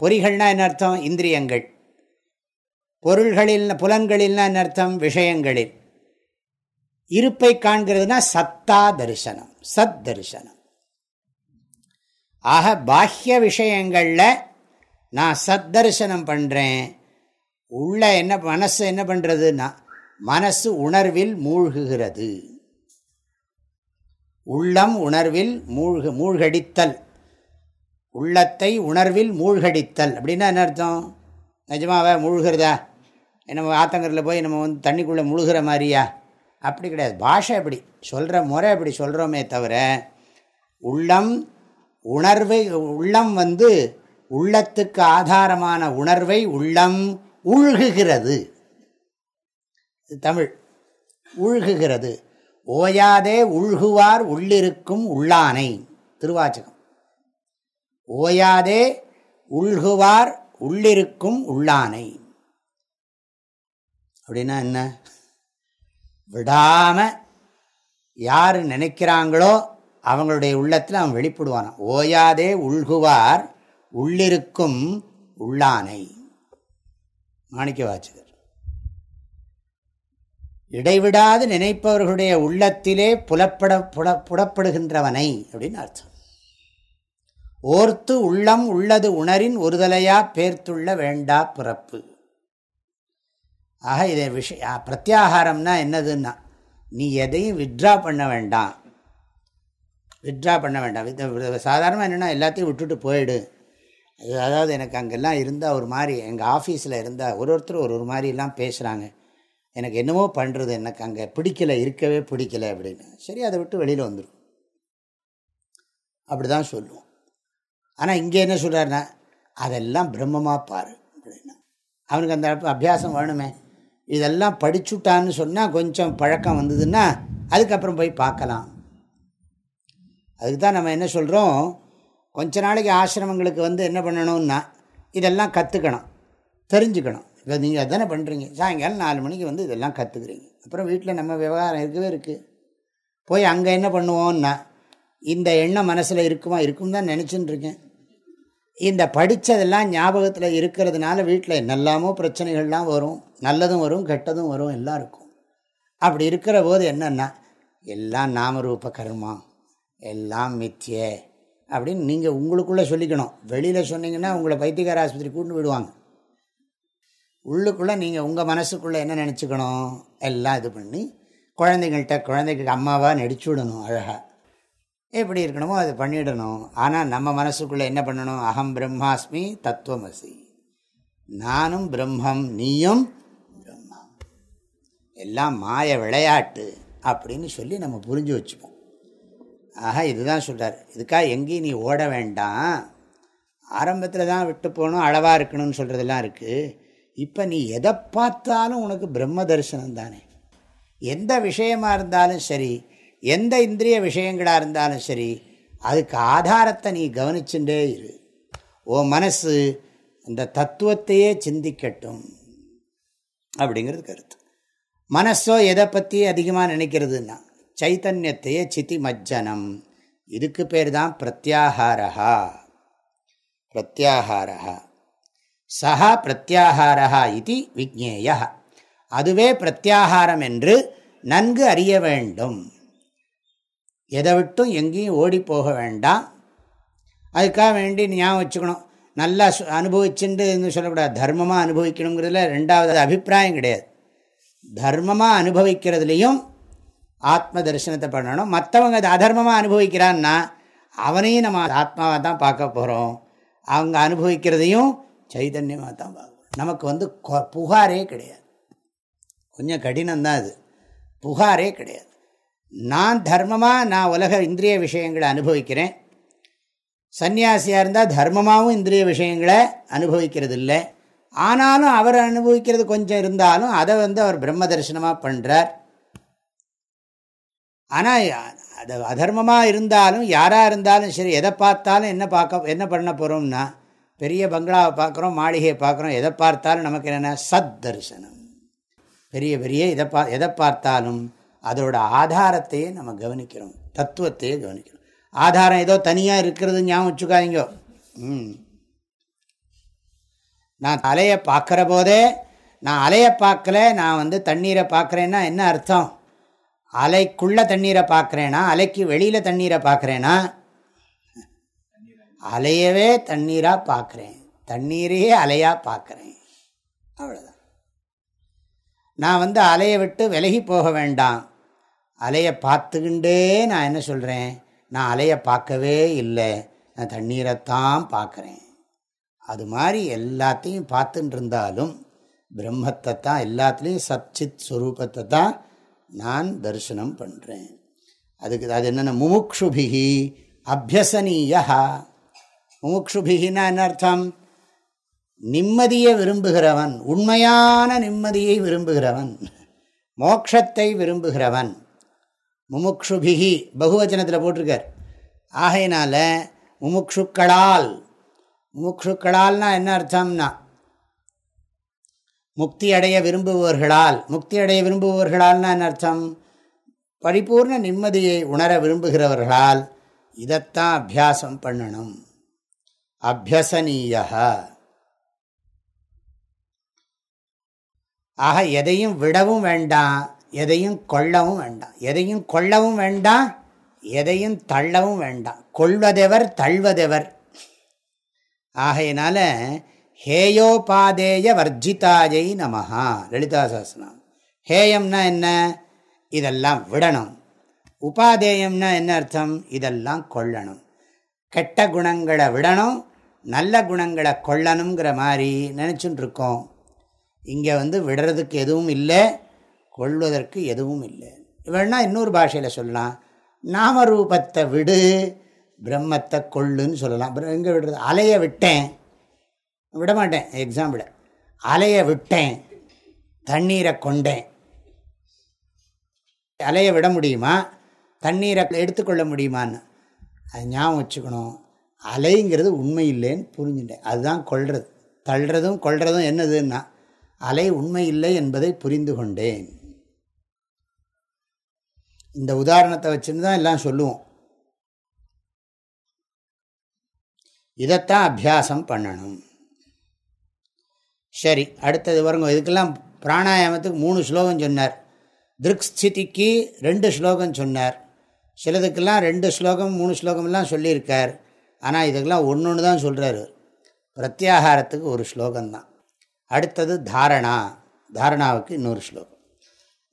பொறிகள்னா என்ன அர்த்தம்? இந்திரியங்கள். பொருள்களில் புலன்களில்னா என்ன அர்த்தம்? விஷயங்களில். இருப்பை காண்கிறதுனா சத்தா தரிசனம் சத் தரிசனம். ஆக பாஹ்ய விஷயங்களில் நான் சத்தரிசனம் பண்ணுறேன் உள்ள என்ன மனசு என்ன பண்ணுறதுன்னா மனசு உணர்வில் மூழ்குகிறது. உள்ளம் உணர்வில் மூழ்கு மூழ்கடித்தல். உள்ளத்தை உணர்வில் மூழ்கடித்தல். அப்படின்னா என்ன அர்த்தம்? நிஜமாவே மூழ்கிறதா? நம்ம ஆத்தங்கரில் போய் நம்ம வந்து தண்ணிக்குள்ளே முழுகிற மாதிரியா? அப்படி கிடையாது. பாஷை அப்படி. சொல்கிற முறை அப்படி சொல்கிறோமே தவிர உள்ளம் உணர்வை உள்ளம் வந்து உள்ளத்துக்கு ஆதாரமான உணர்வை உள்ளம் உழ்குகிறது. தமிழ். உழ்குகிறது. ஓயாதே உழ்குவார் உள்ளிருக்கும் உள்ளானை. திருவாச்சகம். ஓயாதே உள்குவார் உள்ளிருக்கும் உள்ளானை. அப்படின்னா என்ன? விடாமல் யார் நினைக்கிறாங்களோ அவங்களுடைய உள்ளத்தில் அவன் வெளிப்படுவான் ஓயாதே உள்குவார் உள்ளிருக்கும் உள்ளானை. மாணிக்க வாச்சகர் இடைவிடாது நினைப்பவர்களுடைய உள்ளத்திலே புலப்பட புல புலப்படுகின்றவனை அப்படின்னு அர்த்தம். ஓர்த்து உள்ளம் உள்ளது உணரின் ஒருதலையா பேர்த்துள்ள வேண்டா பிறப்பு. ஆக இதை விஷய பிரத்யாகாரம்னா என்னதுன்னா நீ எதையும் வித்ரா பண்ண வேண்டாம். வித்ட்ரா பண்ண வேண்டாம். சாதாரணமாக என்னென்னா எல்லாத்தையும் விட்டுட்டு போயிடு. அதாவது எனக்கு அங்கெல்லாம் இருந்தால் ஒரு மாதிரி எங்கள் ஆஃபீஸில் இருந்தால் ஒரு ஒருத்தர் ஒரு ஒரு மாதிரிலாம் பேசுகிறாங்க எனக்கு என்னமோ பண்ணுறது எனக்கு அங்கே பிடிக்கலை இருக்கவே பிடிக்கலை அப்படின்னு. சரி அதை விட்டு வெளியில் வந்துடும் அப்படி தான் சொல்லுவோம். ஆனால் இங்கே என்ன சொல்கிறாருன்னா அதெல்லாம் பிரம்மமாக பாரு அப்படின்னா. அவனுக்கு அந்த அபியாசம் வேணுமே இதெல்லாம் படிச்சுட்டான்னு சொன்னால் கொஞ்சம் பழக்கம் வந்ததுன்னா அதுக்கப்புறம் போய் பார்க்கலாம். அதுக்கு தான் நம்ம என்ன சொல்கிறோம் கொஞ்ச நாளைக்கு ஆசிரமங்களுக்கு வந்து என்ன பண்ணணும்னா இதெல்லாம் கற்றுக்கணும் தெரிஞ்சுக்கணும். இப்போ நீங்கள் அதானே பண்ணுறீங்க சாயங்காலம் நாலு மணிக்கு வந்து இதெல்லாம் கற்றுக்குறீங்க அப்புறம் வீட்டில் நம்ம விவகாரம் இருக்கவே இருக்குது போய் அங்கே என்ன பண்ணுவோம்னா இந்த எண்ணம் மனசில் இருக்குமா? இருக்கும் தான் நினச்சின்னு இருக்கேன். இந்த படித்ததெல்லாம் ஞாபகத்தில் இருக்கிறதுனால வீட்டில் என்னெல்லாமோ பிரச்சனைகள்லாம் வரும். நல்லதும் வரும் கெட்டதும் வரும் எல்லாம் இருக்கும். அப்படி இருக்கிற போது என்னென்னா எல்லாம் நாமரூப கர்மா. எல்லாம் மித்திய. அப்படின்னு நீங்கள் உங்களுக்குள்ளே சொல்லிக்கணும். வெளியில் சொன்னீங்கன்னா உங்களை பைத்தியகார ஆஸ்பத்திரி கூட்டு விடுவாங்க உள்ளுக்குள்ளே நீங்கள் உங்கள் மனசுக்குள்ளே என்ன நினச்சிக்கணும்? எல்லாம் இது பண்ணி குழந்தைங்கள்கிட்ட குழந்தைக்கு அம்மாவாக நடிச்சு விடணும் அழகாக எப்படி இருக்கணுமோ அதை பண்ணிடணும். ஆனால் நம்ம மனசுக்குள்ளே என்ன பண்ணணும்? அகம் பிரம்மாஸ்மி தத்துவமசி. நானும் பிரம்மம் நீயும் பிரம்மம். எல்லாம் மாய விளையாட்டு அப்படின்னு சொல்லி நம்ம புரிஞ்சு வச்சுப்போம். ஆக இதுதான் சொல்கிறார் இதுக்காக எங்கேயும் நீ ஓட வேண்டாம். ஆரம்பத்தில் தான் விட்டு போகணும் அளவாக இருக்கணும்னு சொல்கிறதெல்லாம் இருக்குது இப்போ நீ எதை பார்த்தாலும் உனக்கு பிரம்ம தரிசனம் தானே. எந்த விஷயமாக இருந்தாலும் சரி எந்த இந்திரிய விஷயங்களாக இருந்தாலும் சரி அதுக்கு ஆதாரத்தை நீ கவனிச்சுட்டே இரு. ஓ மனசு அந்த தத்துவத்தையே சிந்திக்கட்டும் அப்படிங்கிறது கருத்து. மனசோ எதை பற்றி அதிகமாக நினைக்கிறதுன்னா சைத்தன்யத்தையே சித்தி மஜ்ஜனம் இதுக்கு பேர் தான் பிரத்யாகாரா பிரத்யாகாரா சஹா பிரத்யாகாரா இது விஜேய அதுவே பிரத்யாகாரம் என்று நன்கு அறிய வேண்டும். எதை விட்டும் எங்கேயும் ஓடி போக வேண்டாம். அதுக்காக வேண்டி ஞாபகம் வச்சுக்கணும். நல்லா அனுபவிச்சுட்டு சொல்லக்கூடாது. தர்மமாக அனுபவிக்கணுங்கிறதுல ரெண்டாவது அபிப்பிராயம் கிடையாது. தர்மமாக அனுபவிக்கிறதுலையும் ஆத்ம தரிசனத்தை பண்ணணும். மற்றவங்க அது அதர்மமாக அனுபவிக்கிறான்னா அவனையும் நம்ம ஆத்மாவை தான் பார்க்க போகிறோம் அவங்க அனுபவிக்கிறதையும் சைதன்யமாக தான் பார்க்கணும் நமக்கு வந்து புகாரே கிடையாது. கொஞ்சம் கடினம்தான் அது. புகாரே கிடையாது. நான் தர்மமாக நான் உலக இந்திரிய விஷயங்களை அனுபவிக்கிறேன். சன்னியாசியாக இருந்தால் தர்மமாகவும் இந்திரிய விஷயங்களை அனுபவிக்கிறது இல்லை ஆனாலும் அவர் அனுபவிக்கிறது கொஞ்சம் இருந்தாலும் அதை வந்து அவர் பிரம்ம தரிசனமாக பண்ணுறார் ஆனால் அது அதர்மமாக இருந்தாலும் யாராக இருந்தாலும் சரி எதை பார்த்தாலும் என்ன பார்க்க என்ன பண்ண போகிறோம்னா பெரிய பங்களாவை பார்க்குறோம் மாளிகையை பார்க்குறோம் எதை பார்த்தாலும் நமக்கு என்னென்ன சத் தரிசனம் பெரிய பெரிய இதை பா எதை பார்த்தாலும் அதோட ஆதாரத்தையே நம்ம கவனிக்கிறோம் தத்துவத்தையே கவனிக்கிறோம். ஆதாரம் ஏதோ தனியாக இருக்கிறது ஞாபகம் வச்சுக்காதீங்க. ம். நான் அலையை பார்க்குற போதே நான் அலையை பார்க்கல நான் வந்து தண்ணீரை பார்க்குறேன்னா என்ன அர்த்தம்? அலைக்குள்ள தண்ணீரை பார்க்குறேனா? அலைக்கு வெளியில் தண்ணீரை பார்க்குறேனா? அலையவே தண்ணீராக பார்க்குறேன். தண்ணீரையே அலையாக பார்க்குறேன். அவ்வளோதான் நான் வந்து அலையை விட்டு விலகி போக வேண்டாம். அலையை பார்த்துக்கிண்டே நான் என்ன சொல்கிறேன் நான் அலையை பார்க்கவே இல்லை. நான் தண்ணீரைத்தான் பார்க்குறேன். அது மாதிரி எல்லாத்தையும் பார்த்துட்டு இருந்தாலும் பிரம்மத்தை தான் எல்லாத்துலேயும் சச்சித் ஸ்வரூபத்தை தான் நான் தரிசனம் பண்ணுறேன் அதுக்கு அது என்னென்ன முமுக்ஷுபிகி அபியசனீயா முமுக்ஷுபிகின்னா என்ன அர்த்தம்? நிம்மதியை விரும்புகிறவன் உண்மையான நிம்மதியை விரும்புகிறவன் மோக்ஷத்தை விரும்புகிறவன். முமுக்ஷுபிகி பகுவச்சனத்தில் போட்டிருக்கார். ஆகையினால முமுக்ஷுக்களால் முமுக்ஷுக்களால்னா என்ன அர்த்தம்னா முக்தி அடைய விரும்புபவர்களால் முக்தி அடைய விரும்புபவர்களால்னா அர்த்தம்? பரிபூர்ண நிம்மதியை உணர விரும்புகிறவர்களால் இதைத்தான் அபியாசம் பண்ணணும். அபியசனீய ஆக எதையும் விடவும் வேண்டாம் எதையும் கொள்ளவும் வேண்டாம். எதையும் கொள்ளவும் வேண்டாம் எதையும் தள்ளவும் வேண்டாம். கொள்வதெவர் தள்வதெவர். ஆகையினால ஹேயோபாதேய வர்ஜிதாயை நமஹா. லலிதா சாஸ்திரம். ஹேயம்னா என்ன? இதெல்லாம் விடணும். உபாதேயம்னா என்ன அர்த்தம்? இதெல்லாம் கொள்ளணும் கெட்ட குணங்களை விடணும் நல்ல குணங்களை கொள்ளணுங்கிற மாதிரி நினச்சிட்டு இருக்கோம் இங்கே வந்து விடுறதுக்கு எதுவும் இல்லை கொள்வதற்கு எதுவும் இல்லை. வேணா இன்னொரு பாஷையில் சொல்லலாம். நாமரூபத்தை விடு பிரம்மத்தை கொள்ளுன்னு சொல்லலாம். எங்கே விடுறது? அலையை விட்டேன். விட மாட்டேன் எக்ஸாம்பிள் அலையை விட்டேன் தண்ணீரை கொண்டேன். அலையை விட முடியுமா? தண்ணீரை எடுத்துக்கொள்ள முடியுமான்னு. அது ஞாபகம் வச்சுக்கணும். அலைங்கிறது உண்மை இல்லைன்னு புரிஞ்சுட்டேன். அதுதான் கொள்வது தள்ளுறதும் கொள்றதும் என்னதுன்னா அலை உண்மை இல்லை என்பதை புரிந்து கொண்டேன். இந்த உதாரணத்தை வச்சுன்னு தான் எல்லாம் சொல்லுவோம். இதைத்தான் அபியாசம் பண்ணணும். சரி அடுத்தது வருங்க இதுக்கெல்லாம் பிராணாயாமத்துக்கு மூணு ஸ்லோகம் சொன்னார். திருக்ஸ்திதிக்கு ரெண்டு ஸ்லோகம் சொன்னார். சிலதுக்கெல்லாம் ரெண்டு ஸ்லோகம் மூணு ஸ்லோகம்லாம் சொல்லியிருக்கார். ஆனால் இதுக்கெல்லாம் ஒன்று ஒன்று தான் சொல்கிறாரு பிரத்யாகாரத்துக்கு ஒரு ஸ்லோகம்தான். அடுத்தது தாரணா. தாரணாவுக்கு இன்னொரு ஸ்லோகம்.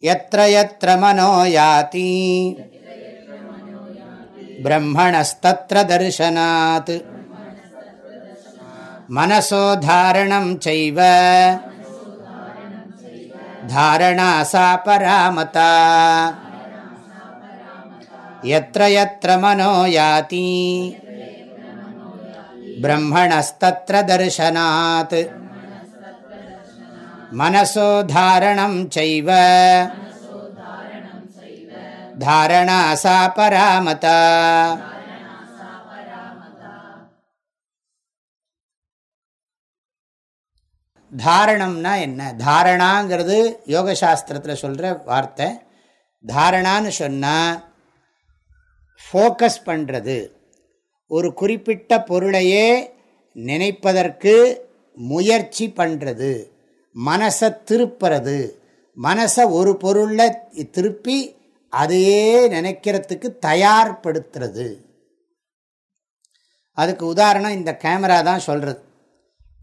எத்த எத்த மனோ யாதி. பிரம்மணஸ்தத்ர தர்சனாத். மனசோதாரணம் செய்வ. தாரணா சா பராமதா. எத்திர எத்திர மனோ யாதி. பிரம்மணஸ்தத்திர தர்சனாத் மனசோதாரணம் செய்வ. தாரணா சா பராமதா. தாரணம்னா என்ன? தாரணாங்கிறது யோகசாஸ்திரத்தில் சொல்கிற வார்த்தை. தாரணான்னு சொன்னால் ஃபோக்கஸ் பண்ணுறது ஒரு குறிப்பிட்ட பொருளையே நினைப்பதற்கு முயற்சி பண்ணுறது மனசை திருப்புறது. மனசை ஒரு பொருளில் திருப்பி அதையே நினைக்கிறதுக்கு தயார்படுத்துறது. அதுக்கு உதாரணம் இந்த கேமரா தான் சொல்கிறது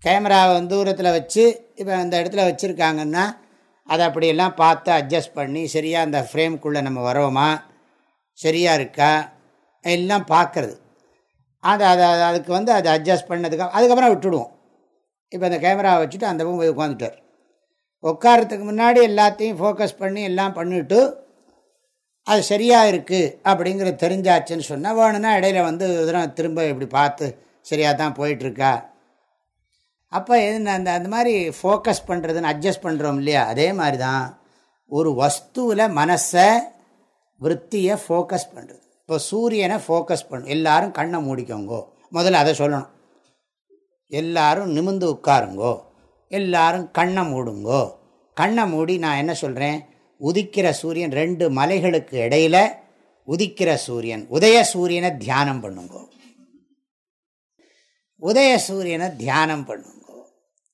கேமராவை தூரத்தில் வச்சு இப்போ அந்த இடத்துல வச்சுருக்காங்கன்னா அதை அப்படியெல்லாம் பார்த்து அட்ஜஸ்ட் பண்ணி சரியாக அந்த ஃப்ரேம்குள்ளே நம்ம வரோமா சரியாக இருக்கா? எல்லாம் பார்க்குறது. அது அதை அதுக்கு வந்து அதை அட்ஜஸ்ட் பண்ணதுக்கு அதுக்கப்புறம் விட்டுடுவோம். இப்போ அந்த கேமராவை வச்சுட்டு அந்த போய் உட்காந்துட்டார். உட்காரத்துக்கு முன்னாடி எல்லாத்தையும் ஃபோக்கஸ் பண்ணி எல்லாம் பண்ணிவிட்டு அது சரியாக இருக்குது அப்படிங்கிறது தெரிஞ்சாச்சுன்னு சொன்னால் வேணும்னா இடையில வந்து திரும்ப இப்படி பார்த்து சரியாக தான் போயிட்டுருக்கா அப்போ அந்த அந்த மாதிரி ஃபோக்கஸ் பண்ணுறதுன்னு அட்ஜஸ்ட் பண்ணுறோம் இல்லையா? அதே மாதிரி தான் ஒரு வஸ்துவில் மனசை விற்த்தியை ஃபோக்கஸ் பண்ணுறது இப்போ சூரியனை ஃபோக்கஸ் பண்ணும் எல்லாரும் கண்ணை மூடிக்கோங்கோ. முதல்ல அதை சொல்லணும். எல்லாரும் நிமிந்து உட்காருங்கோ. எல்லாரும் கண்ணை மூடுங்கோ. கண்ணை மூடி நான் என்ன சொல்கிறேன் உதிக்கிற சூரியன் ரெண்டு மலைகளுக்கு இடையில உதிக்கிற சூரியன். உதய சூரியனை தியானம் பண்ணுங்கோ. உதய சூரியனை தியானம் பண்ணுங்க.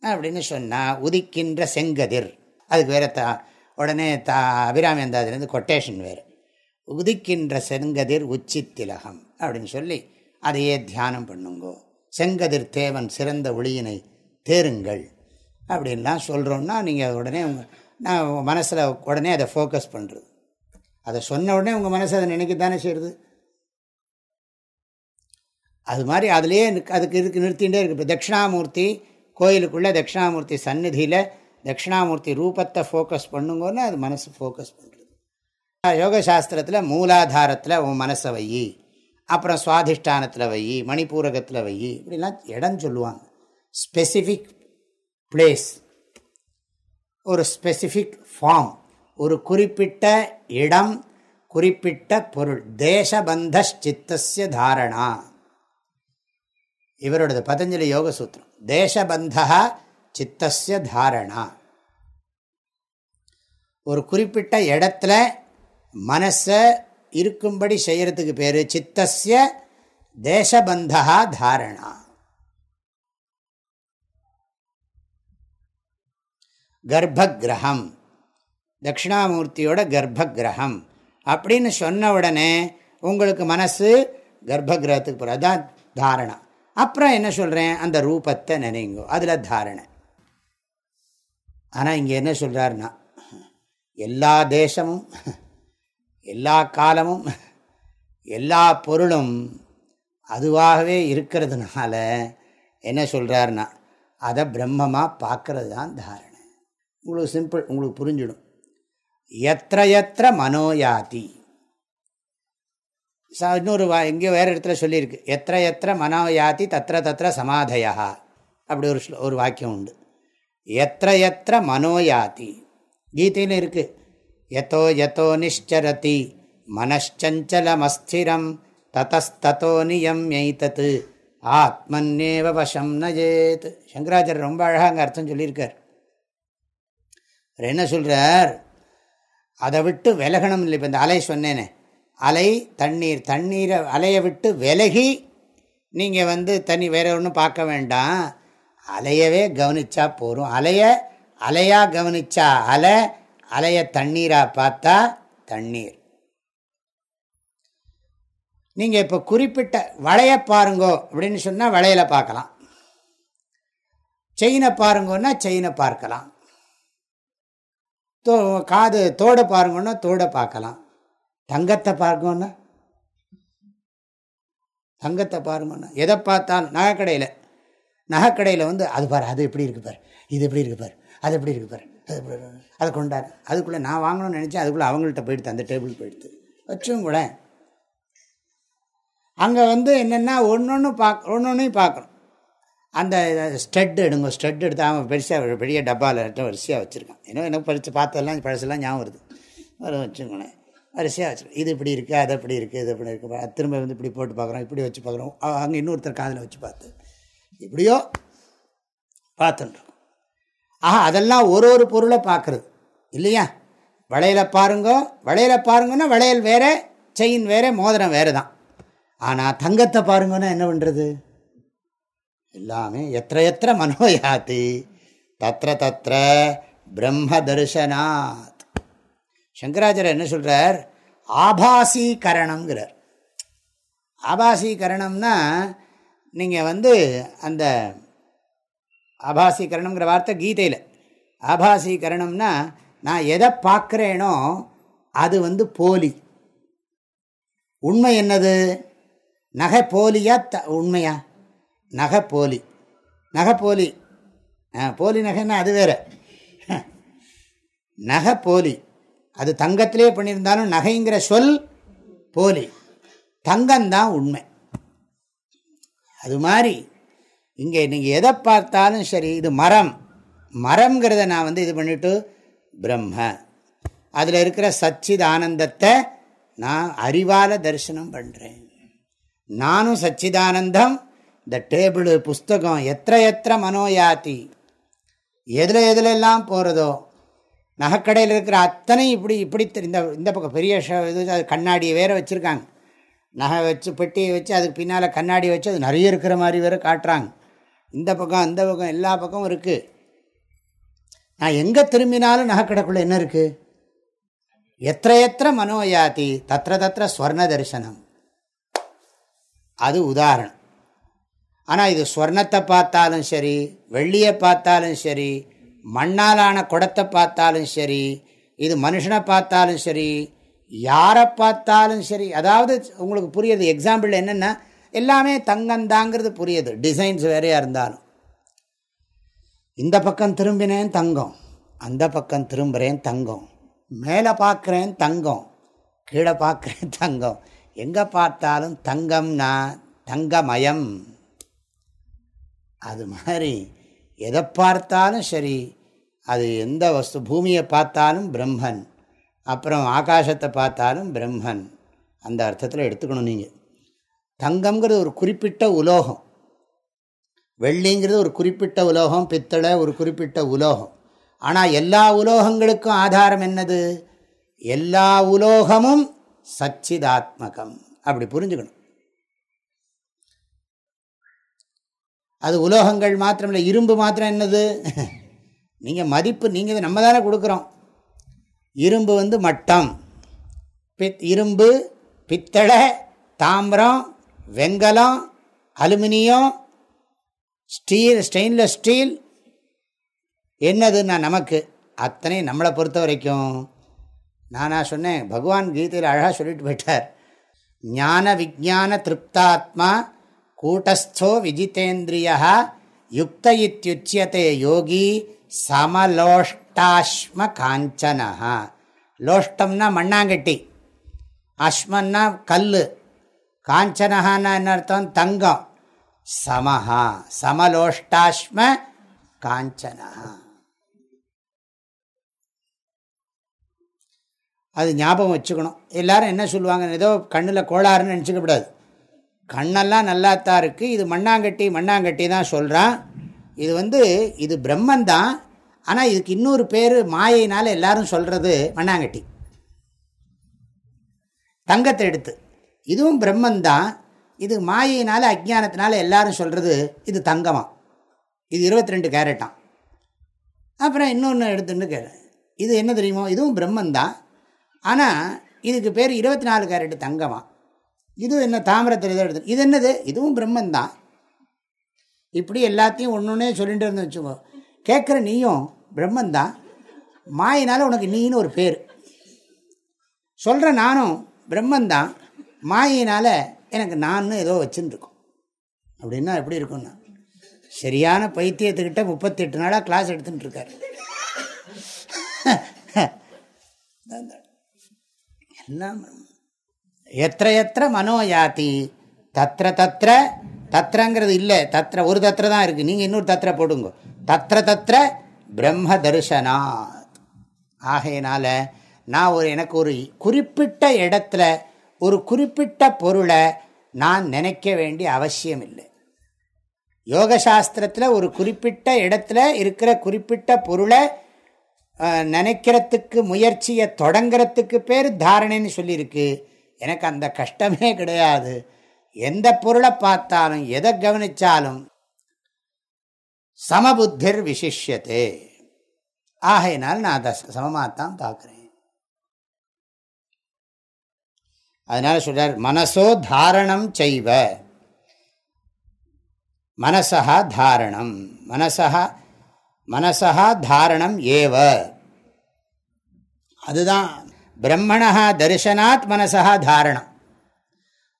அப்படின்னு சொன்னால் உதிக்கின்ற செங்கதிர். அதுக்கு வேறு தா உடனே தா அபிராமி அந்தாதிலேருந்து கொட்டேஷன் வேறு. உதிக்கின்ற செங்கதிர் உச்சி திலகம் அப்படின்னு சொல்லி அதையே தியானம் பண்ணுங்கோ. செங்கதிர் தேவன் சிறந்த ஒளியினை தேருங்கள் அப்படின்லாம் சொல்கிறோன்னா நீங்கள் உடனே நான் மனசில் உடனே அதை ஃபோக்கஸ் பண்ணுறது அதை சொன்ன உடனே உங்கள் மனசை அதை நினைக்க தானே செய்யுது. அது மாதிரி அதுலேயே அதுக்கு இதுக்கு நிறுத்திகிட்டே இருக்கு. இப்போ தட்சிணாமூர்த்தி கோயிலுக்குள்ளே தட்சிணாமூர்த்தி சந்நிதியில் தட்சிணாமூர்த்தி ரூபத்தை ஃபோக்கஸ் பண்ணுங்கன்னு அது மனசு ஃபோக்கஸ் பண்ணுறது யோகசாஸ்திரத்தில் மூலாதாரத்தில் உன் மனசை வை. அப்புறம் சுவாதிஷ்டானத்தில் வை மணிப்பூரகத்தில் வை. இப்படிலாம் இடம் சொல்லுவாங்க. ஸ்பெசிஃபிக் பிளேஸ் ஒரு ஸ்பெசிஃபிக் ஃபார்ம் ஒரு குறிப்பிட்ட இடம் குறிப்பிட்ட பொருள். தேசபந்த சித்தசிய தாரணா. இவரோடது பதஞ்சலி யோக சூத்திரம் தேசபந்தா சித்தசிய தாரணா. ஒரு குறிப்பிட்ட இடத்துல மனசை இருக்கும்படி செய்யறதுக்கு பேர் சித்தசிய தேசபந்தா தாரணா. கர்ப்பகிரகம். தட்சிணாமூர்த்தியோட கர்ப்பகிரகம். அப்படின்னு சொன்ன உடனே உங்களுக்கு மனசு கர்ப்பகிரகத்துக்கு போகிற அதான் தாரணா. அப்புறம் என்ன சொல்கிறேன் அந்த ரூபத்தை நினைங்கோ. அதில் தாரணை. ஆனால் இங்கே என்ன சொல்கிறாருன்னா எல்லா தேசமும் எல்லா காலமும் எல்லா பொருளும் அதுவாகவே இருக்கிறதுனால என்ன சொல்கிறாருன்னா அதை பிரம்மமாக பார்க்கறது தான் தாரணை. உங்களுக்கு சிம்பிள் உங்களுக்கு புரிஞ்சிடும். எத்த எத்த மனோயாதி. இன்னொரு வா எங்கேயோ வேறு இடத்துல சொல்லியிருக்கு. எத்த எத்த மனோ யாத்தி தத்திர தத்திர சமாதயா. அப்படி ஒரு ஒரு வாக்கியம் உண்டு. எத்த எத்த மனோ யாத்தி கீதையில் இருக்குது எத்தோ எத்தோ நிஷ்சரதி. மனச்சஞ்சலமஸ்திரம் தத்தஸ்தோ நியம் எய்தத்து ஆத்மன்னேவ வசம் நஜேத் சங்கராச்சாரியர் ரொம்ப அழகாக அங்கே அர்த்தம் சொல்லியிருக்கார். என்ன சொல்கிறார் அதை விட்டு விலகணும் இல்லை இப்போ இந்த அலை சொன்னேனே. அலை தண்ணீர் தண்ணீரை அலையை விட்டு விலகி நீங்கள் வந்து தண்ணி வேற ஒன்றும் பார்க்க வேண்டாம். அலையவே கவனித்தா போகும் அலைய அலையாக கவனித்தா அலை அலைய தண்ணீராக பார்த்தா தண்ணீர். நீங்கள் இப்போ குறிப்பிட்ட வளைய பாருங்கோ அப்படின்னு சொன்னால் வளையலை பார்க்கலாம். செயினை பாருங்கன்னா செயினை பார்க்கலாம். தோ காது தோடை பாருங்கன்னா தோடை பார்க்கலாம். தங்கத்தை பார்க்கணுன்னா தங்கத்தை பாருங்கன்னா எதை பார்த்தாலும் நகைக்கடையில். நகைக்கடையில் வந்து அது பாரு அது எப்படி இருக்கு பாரு. இது எப்படி இருக்கு பாரு. அது எப்படி இருக்கு பாரு. அது எப்படி அதை கொண்டாரு. அதுக்குள்ளே நான் வாங்கணும்னு நினச்சேன் அதுக்குள்ளே அவங்கள்ட்ட போயிடுது அந்த டேபிள் போயிடுது வச்சும் கூட. அங்கே வந்து என்னென்னா ஒன்று ஒன்று பார்க்க ஒன்று ஒன்றையும் பார்க்கணும். அந்த ஸ்டெட் எடுங்க. ஸ்டெட் எடுத்து அவன் பெருசாக பெரிய டப்பாவில் வரிசையாக வச்சுருக்கான். ஏன்னா எனக்கு பறித்து பார்த்ததெல்லாம் பழசெல்லாம் ஞாபகம் வருது. அதை வச்சுக்கோங்களேன். வரிசையாக வச்சுருக்கோம் இது இப்படி இருக்குது அது இப்படி இருக்குது இது இப்படி இருக்குது திரும்ப வந்து இப்படி போட்டு பார்க்குறோம் இப்படி வச்சு பார்க்குறோம். அங்கே இன்னொருத்தர் காதில் வச்சு பார்த்து இப்படியோ பார்த்துட்டுருக்கோம் ஆஹா அதெல்லாம் ஒரு ஒரு பொருளை பார்க்குறது இல்லையா? வளையலை பாருங்கோ வளையலை பாருங்கன்னா வளையல் வேறு செயின் வேறு மோதிரம் வேறு தான் ஆனால் தங்கத்தை பாருங்கன்னா என்ன பண்ணுறது எல்லாமே எத்த எத்த மனோயாத்தி தத்திர தத்திர பிரம்ம தரிசனாத் சங்கராச்சாரியர் என்ன சொல்கிறார் ஆபாசீகரணங்கிறார் ஆபாசீகரணம்னா நீங்கள் வந்து அந்த ஆபாசீகரணங்கிற வார்த்தை கீதையில். ஆபாசீகரணம்னா நான் எதை பார்க்குறேனோ அது வந்து போலி. உண்மை என்னது? நகை போலியா த உண்மையா? நகை போலி. நகை போலி. போலி நகைன்னா அது வேற. நகை போலி. அது தங்கத்திலே பண்ணியிருந்தாலும் நகைங்கிற சொல் போலி. தங்கம்தான் உண்மை. அது மாதிரி இங்கே நீங்கள் எதை பார்த்தாலும் சரி இது மரம். மரம்ங்கிறத நான் வந்து இது பண்ணிவிட்டு பிரம்ம. அதில் இருக்கிற சச்சித் ஆனந்தத்தை நான் அறிவால் தரிசனம் பண்ணுறேன் நானும் சச்சிதானந்தம் இந்த டேபிள் புஸ்தகம் எத்த எத்த மனோயாத்தி எதில் எதுலெல்லாம் போகிறதோ நகைக்கடையில் இருக்கிற அத்தனை இப்படி இப்படி இந்த இந்த பக்கம் பெரிய இது கண்ணாடியை வேறு வச்சுருக்காங்க. நகை வச்சு பெட்டியை வச்சு அதுக்கு பின்னால் கண்ணாடி வச்சு அது நிறைய இருக்கிற மாதிரி வேறு காட்டுறாங்க. இந்த பக்கம் அந்த பக்கம் எல்லா பக்கமும் இருக்குது நான் எங்கே திரும்பினாலும் நகைக்கடைக்குள்ளே என்ன இருக்குது எத்த எத்த மனோயாதி தத்திர தத்திர ஸ்வர்ண தரிசனம். அது உதாரணம். ஆனால் இது ஸ்வர்ணத்தை பார்த்தாலும் சரி வெள்ளியை பார்த்தாலும் சரி மண்ணாலான குடத்தை பார்த்தாலும் சரி இது மனுஷனை பார்த்தாலும் சரி யாரை பார்த்தாலும் சரி அதாவது உங்களுக்கு புரியுது எக்ஸாம்பிள் என்னென்னா எல்லாமே தங்கந்தாங்கிறது புரியுது. டிசைன்ஸ் வேறையாக இருந்தாலும். இந்த பக்கம் திரும்பினேன் தங்கம் அந்த பக்கம் திரும்புகிறேன் தங்கம் மேலே பார்க்குறேன் தங்கம் கீழே பார்க்குறேன் தங்கம். எங்கே பார்த்தாலும் தங்கம்னா தங்கமயம். அது மாதிரி எதை பார்த்தாலும் சரி அது எந்த வஸ்து பூமியை பார்த்தாலும் பிரம்மன் அப்புறம் ஆகாசத்தை பார்த்தாலும் பிரம்மன் அந்த அர்த்தத்தில் எடுத்துக்கணும் நீங்கள் தங்கம்ங்கிறது ஒரு குறிப்பிட்ட உலோகம். வெள்ளிங்கிறது ஒரு குறிப்பிட்ட உலோகம் பித்தளை ஒரு குறிப்பிட்ட உலோகம். ஆனால் எல்லா உலோகங்களுக்கும் ஆதாரம் என்னது? எல்லா உலோகமும் சச்சிதாத்மகம். அப்படி புரிஞ்சுக்கணும். அது உலோகங்கள் மாத்திரம் இல்லை இரும்பு மாத்திரம் என்னது? நீங்கள் மதிப்பு நீங்கள் நம்ம தானே கொடுக்குறோம். இரும்பு வந்து மட்டம் பித் இரும்பு பித்தளை தாமிரம் வெங்கலம் அலுமினியம் ஸ்டீல் ஸ்டெயின்லெஸ் ஸ்டீல். என்னதுன்னா நமக்கு? அத்தனை நம்மளை பொறுத்த வரைக்கும். நானாக சொன்னேன் பகவான் கீதையில் அழகாக சொல்லிட்டு போயிட்டார். ஞான விஜான திருப்தாத்மா கூட்டஸ்தோ விஜிதேந்திரியா யுக்த இத்தியுச்சியதே யோகி சமலோஷ்டாஷ்ம காஞ்சனா லோஷ்டம்னா மண்ணாங்கட்டி அஸ்மன்னா கல் காஞ்சனஹான்னா என்ன அர்த்தம் தங்கம் சமஹா சமலோஷ்டாஷ்ம காஞ்சனா அது ஞாபகம் வச்சுக்கணும். எல்லாரும் என்ன சொல்லுவாங்க ஏதோ கண்ணில் கோளாறுன்னு நினச்சிக்கப்படாது கண்ணெல்லாம் நல்லாத்தான் இருக்குது இது மண்ணாங்கட்டி மண்ணாங்கட்டி தான் சொல்கிறான் இது வந்து இது பிரம்மன் தான் ஆனால் இதுக்கு இன்னொரு பேர் மாயினால் எல்லாரும் சொல்கிறது மண்ணாங்கட்டி. தங்கத்தை எடுத்து. இதுவும் பிரம்மன் தான் இது மாயினால் அஜானத்தினால எல்லாரும் சொல்கிறது இது தங்கமாக இது இருபத்தி ரெண்டு கேரட்டான் அப்புறம் இன்னொன்று எடுத்துன்னு கேட்டேன். இது என்ன தெரியுமோ? இதுவும் பிரம்மன் தான் ஆனால் இதுக்கு பேர் இருபத்தி நாலு கேரட்டு தங்கமாக இது என்ன தாமிரத்தில் இதை எடுத்து இது என்னது? இதுவும் பிரம்மந்தான் இப்படி எல்லாத்தையும் ஒன்று ஒன்றே சொல்லிட்டு இருந்து வச்சுக்கோ. கேட்குற நீயும் பிரம்மந்தான் மாயினால் உனக்கு நீன்னு ஒரு பேர். சொல்கிற நானும் பிரம்மந்தான் மாயினால் எனக்கு நான் ஏதோ வச்சுருக்கோம் அப்படின்னா எப்படி இருக்கும்னா? சரியான பைத்தியத்துக்கிட்ட முப்பத்தெட்டு நாளாக கிளாஸ் எடுத்துகிட்டு இருக்காரு. எத்த எத்த மனோயாதி? தத்திர தத்திர தத்திரங்கிறது இல்லை. தத்திர ஒரு தத்திர தான் இருக்குது நீங்கள் இன்னொரு தத்திர போடுங்க. தத்திர தத்திர பிரம்ம தரிசனாத். ஆகையினால நான் ஒரு எனக்கு ஒரு குறிப்பிட்ட இடத்துல ஒரு குறிப்பிட்ட பொருளை நான் நினைக்க வேண்டிய அவசியம் இல்லை. யோகசாஸ்திரத்தில் ஒரு குறிப்பிட்ட இடத்துல இருக்கிற குறிப்பிட்ட பொருளை நினைக்கிறதுக்கு முயற்சியை தொடங்கிறதுக்கு பேர் தாரணைன்னு சொல்லியிருக்கு. எனக்கு அந்த கஷ்டமே கிடையாது. எந்த பொருளை பார்த்தாலும் எதை கவனித்தாலும் சமபுத்திர் விசிஷ்யத்தே ஆகையினால் நான் அதை சமமாகத்தான் பார்க்குறேன். அதனால் சொல்கிறார் மனசோ தாரணம் செய்வ. மனசா தாரணம். மனசா மனசா தாரணம் ஏவ. அதுதான் பிரம்மணா தரிசனாத் மனசா தாரணம்.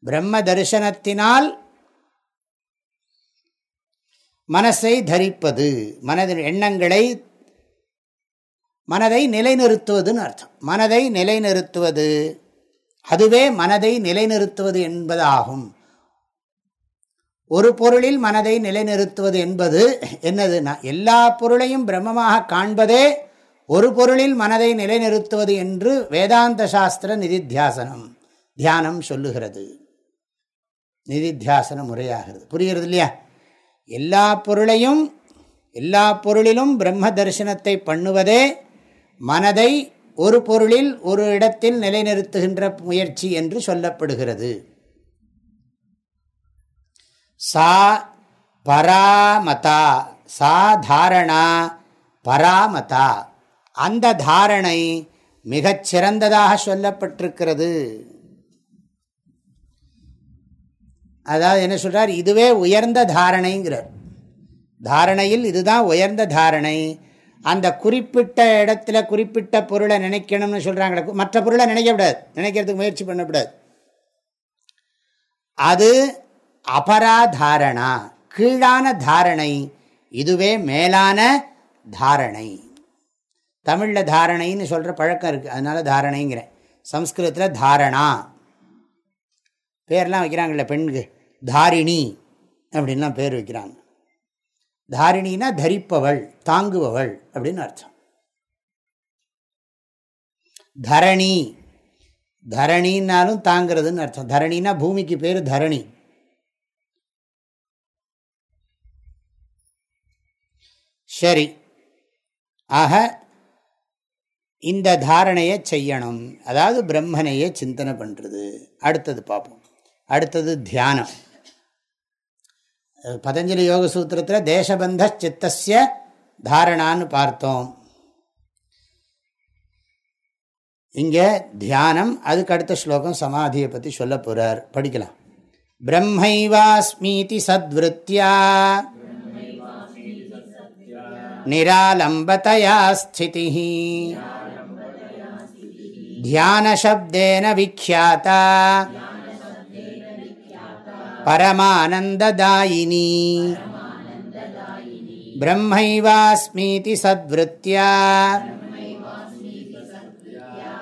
பிரம்ம தரிசனத்தினால் மனசை தரிப்பது மனதின் எண்ணங்களை மனதை நிலைநிறுத்துவதுன்னு அர்த்தம். மனதை நிலைநிறுத்துவது அதுவே மனதை நிலைநிறுத்துவது என்பதாகும். ஒரு பொருளில் மனதை நிலைநிறுத்துவது என்பது என்னதுன்னா எல்லா பொருளையும் பிரம்மமாக காண்பதே ஒரு பொருளில் மனதை நிலைநிறுத்துவது என்று வேதாந்த சாஸ்திர நிதித்தியாசனம் தியானம் சொல்லுகிறது. நிதித்தியாசன முறையாகிறது. புரிகிறது இல்லையா? எல்லா பொருளையும் எல்லா பொருளிலும் பிரம்ம தரிசனத்தை பண்ணுவதே மனதை ஒரு பொருளில் ஒரு இடத்தில் நிலைநிறுத்துகின்ற முயற்சி என்று சொல்லப்படுகிறது. சா பராமதா சாதாரணா பராமதா. அந்த தாரணை மிகச் சிறந்ததாக சொல்லப்பட்டிருக்கிறது. அதாவது என்ன சொல்றார்? இதுவே உயர்ந்த தாரணைங்கிறார். தாரணையில் இதுதான் உயர்ந்த தாரணை. அந்த குறிப்பிட்ட இடத்துல குறிப்பிட்ட பொருளை நினைக்கணும்னு சொல்கிறாங்களே மற்ற பொருளை நினைக்கக்கூடாது. நினைக்கிறதுக்கு முயற்சி பண்ணக்கூடாது. அது அபராதாரணா கீழான தாரணை இதுவே மேலான தாரணை. தமிழில் தாரணைன்னு சொல்கிற பழக்கம் இருக்குது அதனால் தாரணைங்கிறேன். சம்ஸ்கிருதத்தில் தாரணா. பேர்லாம் வைக்கிறாங்கல்ல பெண்கு தாரிணி அப்படின்லாம் பேர் வைக்கிறாங்க. தாரிணினா தரிப்பவள் தாங்குபவள் அப்படின்னு அர்த்தம். தரணி. தரணின்னாலும் தாங்கிறதுன்னு அர்த்தம். தரணினா பூமிக்கு பேர் தரணி. சரி. ஆக இந்த தாரணையை செய்யணும். அதாவது பிரம்மனையே சிந்தனை பண்ணுறது அடுத்தது பார்ப்போம் அடுத்தது தியானம். பதஞ்சலி யோக சூத்திரத்தில் தேசபந்த சித்தசிய தாரணான்னு பார்த்தோம். இங்கே தியானம் அதுக்கு அடுத்த ஸ்லோகம் சமாதியை பற்றி சொல்ல போகிறார் படிக்கலாம். பிரம்மைவாஸ்மீதி சத்விருத்தியா நிராலம்பதையா ஸ்திதி ध्यानशब्देन विख्याता परमानन्ददायिनी ब्रह्मैवास्मीति सद्वृत्त्या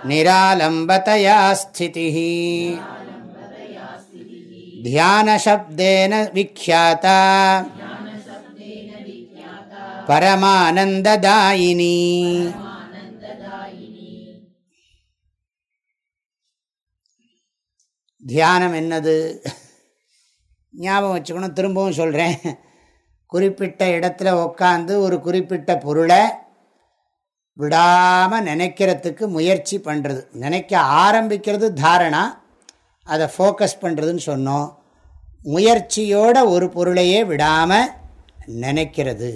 निरालम्बतया स्थितिः ध्यानशब्देन विख्याता परमानन्ददायिनी தியானம் என்னது? ஞாபகம் வச்சுக்கணும் திரும்பவும் சொல்கிறேன் குறிப்பிட்ட இடத்துல உட்காந்து ஒரு குறிப்பிட்ட பொருளை விடாமல் நினைக்கிறதுக்கு முயற்சி பண்ணுறது நினைக்க ஆரம்பிக்கிறது தாரணா அதை ஃபோக்கஸ் பண்ணுறதுன்னு சொன்னோம். முயற்சியோட ஒரு பொருளையே விடாமல் நினைக்கிறது.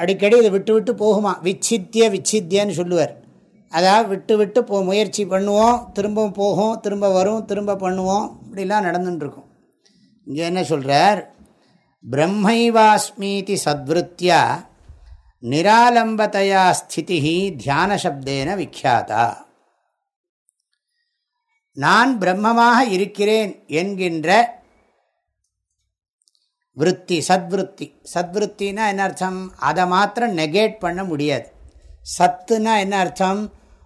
அடிக்கடி இதை விட்டு விட்டு போகுமா? விச்சித்திய விச்சித்தியன்னு சொல்லுவார். அதாவது விட்டு விட்டு போ முயற்சி பண்ணுவோம். திரும்பவும் போகும் திரும்ப வரும் திரும்ப பண்ணுவோம். இப்படிலாம் நடந்துட்டுருக்கும் இங்கே என்ன சொல்கிறார் பிரம்மைவாஸ்மீதி சத்வருத்தியா நிராலம்பதையா ஸ்திதி தியான சப்தேன விக்யாதா. நான் பிரம்மமாக இருக்கிறேன் என்கின்ற விற்பி சத்விருத்தி. சத்விருத்தின்னா என்ன அர்த்தம்? அதை மாத்திரம் நெகேட் பண்ண முடியாது. சத்துனா என்ன அர்த்தம்?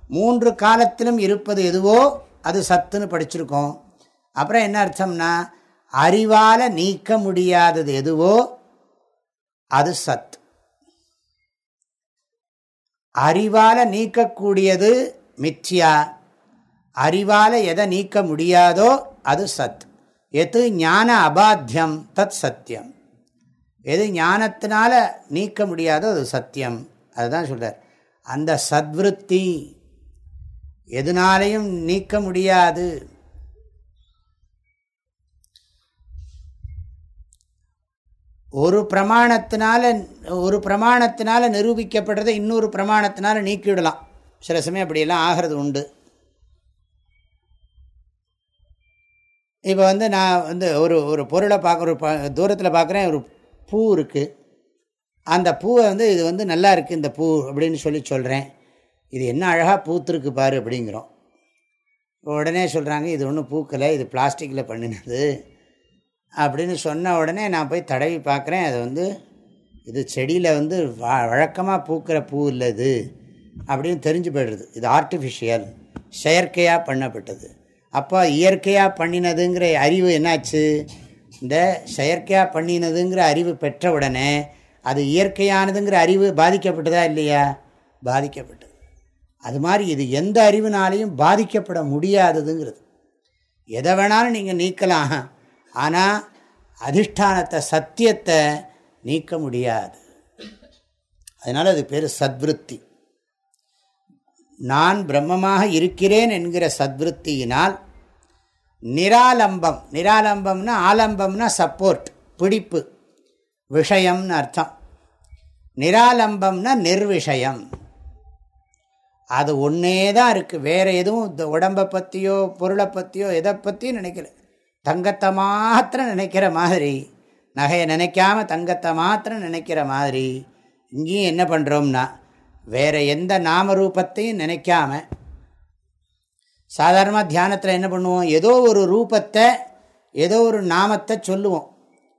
மூன்று காலத்திலும் இருப்பது எதுவோ அது சத்துன்னு படிச்சிருக்கோம். அப்புறம் என்ன அர்த்தம்னா அறிவால் நீக்க முடியாதது எதுவோ அது சத் அறிவால் நீக்கக்கூடியது மித்யா. அறிவால் எதை நீக்க முடியாதோ அது சத் எது ஞான அபாத்தியம் தத் சத்தியம். எது ஞானத்தினால நீக்க முடியாதோ அது சத்தியம். அதுதான் சொல்கிறார் அந்த சத்விருத்தி எதுனாலையும் நீக்க முடியாது. ஒரு பிரமாணத்தினால ஒரு பிரமாணத்தினால நிரூபிக்கப்படுறதை இன்னொரு பிரமாணத்தினால நீக்கிவிடலாம். சில சமயம் அப்படியெல்லாம் ஆகிறது உண்டு. இப்போ வந்து நான் வந்து ஒரு ஒரு பொருளை பார்க்குற ஒரு தூரத்தில் பார்க்குறேன் ஒரு பூ இருக்குது அந்த பூவை வந்து இது வந்து நல்லா இருக்குது இந்த பூ அப்படின்னு சொல்லி சொல்கிறேன் இது என்ன அழகாக பூத்துருக்கு பாரு அப்படிங்கிறோம். உடனே சொல்கிறாங்க இது ஒன்றும் பூக்கலை இது பிளாஸ்டிக்கில் பண்ணினது அப்படின்னு சொன்ன உடனே நான் போய் தடவி பார்க்குறேன். அது வந்து இது செடியில் வந்து வ வழக்கமாக பூக்கிற பூ இல்லை இது அப்படின்னு தெரிஞ்சு போயிடுறது இது ஆர்டிஃபிஷியல் செயற்கையாக பண்ணப்பட்டது. அப்போ இயற்கையாக பண்ணினதுங்கிற அறிவு என்னாச்சு? இந்த செயற்கையாக பண்ணினதுங்கிற அறிவு பெற்ற உடனே அது இயற்கையானதுங்கிற அறிவு பாதிக்கப்பட்டதா இல்லையா? பாதிக்கப்பட்டது. அது மாதிரி இது எந்த அறிவுனாலையும் பாதிக்கப்பட முடியாததுங்கிறது. எதை வேணாலும் நீங்கள் நீக்கலாம். ஆனால் அதிஷ்டானத்தை சத்தியத்தை நீக்க முடியாது. அதனால் அது பேர் சத்விருத்தி. நான் பிரம்மமாக இருக்கிறேன் என்கிற சத்விருத்தியினால் நிராலம்பம். நிராலம்பம்னா ஆலம்பம்னா சப்போர்ட் பிடிப்பு. விஷயம்னு அர்த்தம். நிராலம்பம்னா நிர்விஷயம். அது ஒன்றே தான் இருக்குது வேறு எதுவும் இந்த உடம்பை பற்றியோ பொருளை பற்றியோ எதை பற்றியும் நினைக்கல. தங்கத்தை மாத்திரம் நினைக்கிற மாதிரி நகையை நினைக்காம தங்கத்தை மாத்திரம் நினைக்கிற மாதிரி இங்கேயும் என்ன பண்ணுறோம்னா வேறு எந்த நாமரூபத்தையும் நினைக்காம சாதாரணமாக தியானத்தில் என்ன பண்ணுவோம்? ஏதோ ஒரு ரூபத்தை ஏதோ ஒரு நாமத்தை சொல்லுவோம்.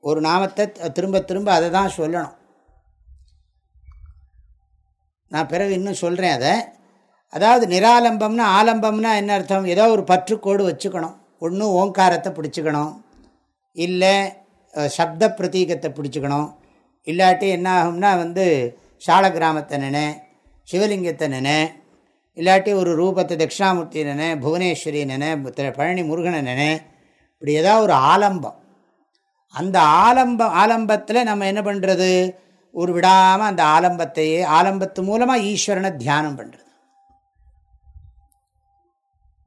ஒரு நாமத்தை திரும்ப திரும்ப அதை தான் சொல்லணும். நான் பிறகு இன்னும் சொல்கிறேன் அதை. அதாவது நிராலம்பம்னா ஆலம்பம்னா என்ன அர்த்தம்? ஏதோ ஒரு பற்றுக்கோடு வச்சுக்கணும். ஒன்று ஓங்காரத்தை பிடிச்சிக்கணும். இல்லை சப்த பிரதீகத்தை பிடிச்சிக்கணும். இல்லாட்டி என்ன ஆகும்னா வந்து சால கிராமத்தை நினை சிவலிங்கத்தை நினை இல்லாட்டி ஒரு ரூபத்தை தட்சிணாமூர்த்தி நினை புவனேஸ்வரி நினை பழனி முருகனை நினை. இப்படி ஏதாவது ஒரு ஆலம்பம். அந்த ஆலம்ப ஆலம்பத்தில் நம்ம என்ன பண்ணுறது ஒரு விடாமல் அந்த ஆலம்பத்தையே ஆலம்பத்து மூலமாக ஈஸ்வரனை தியானம் பண்ணுறது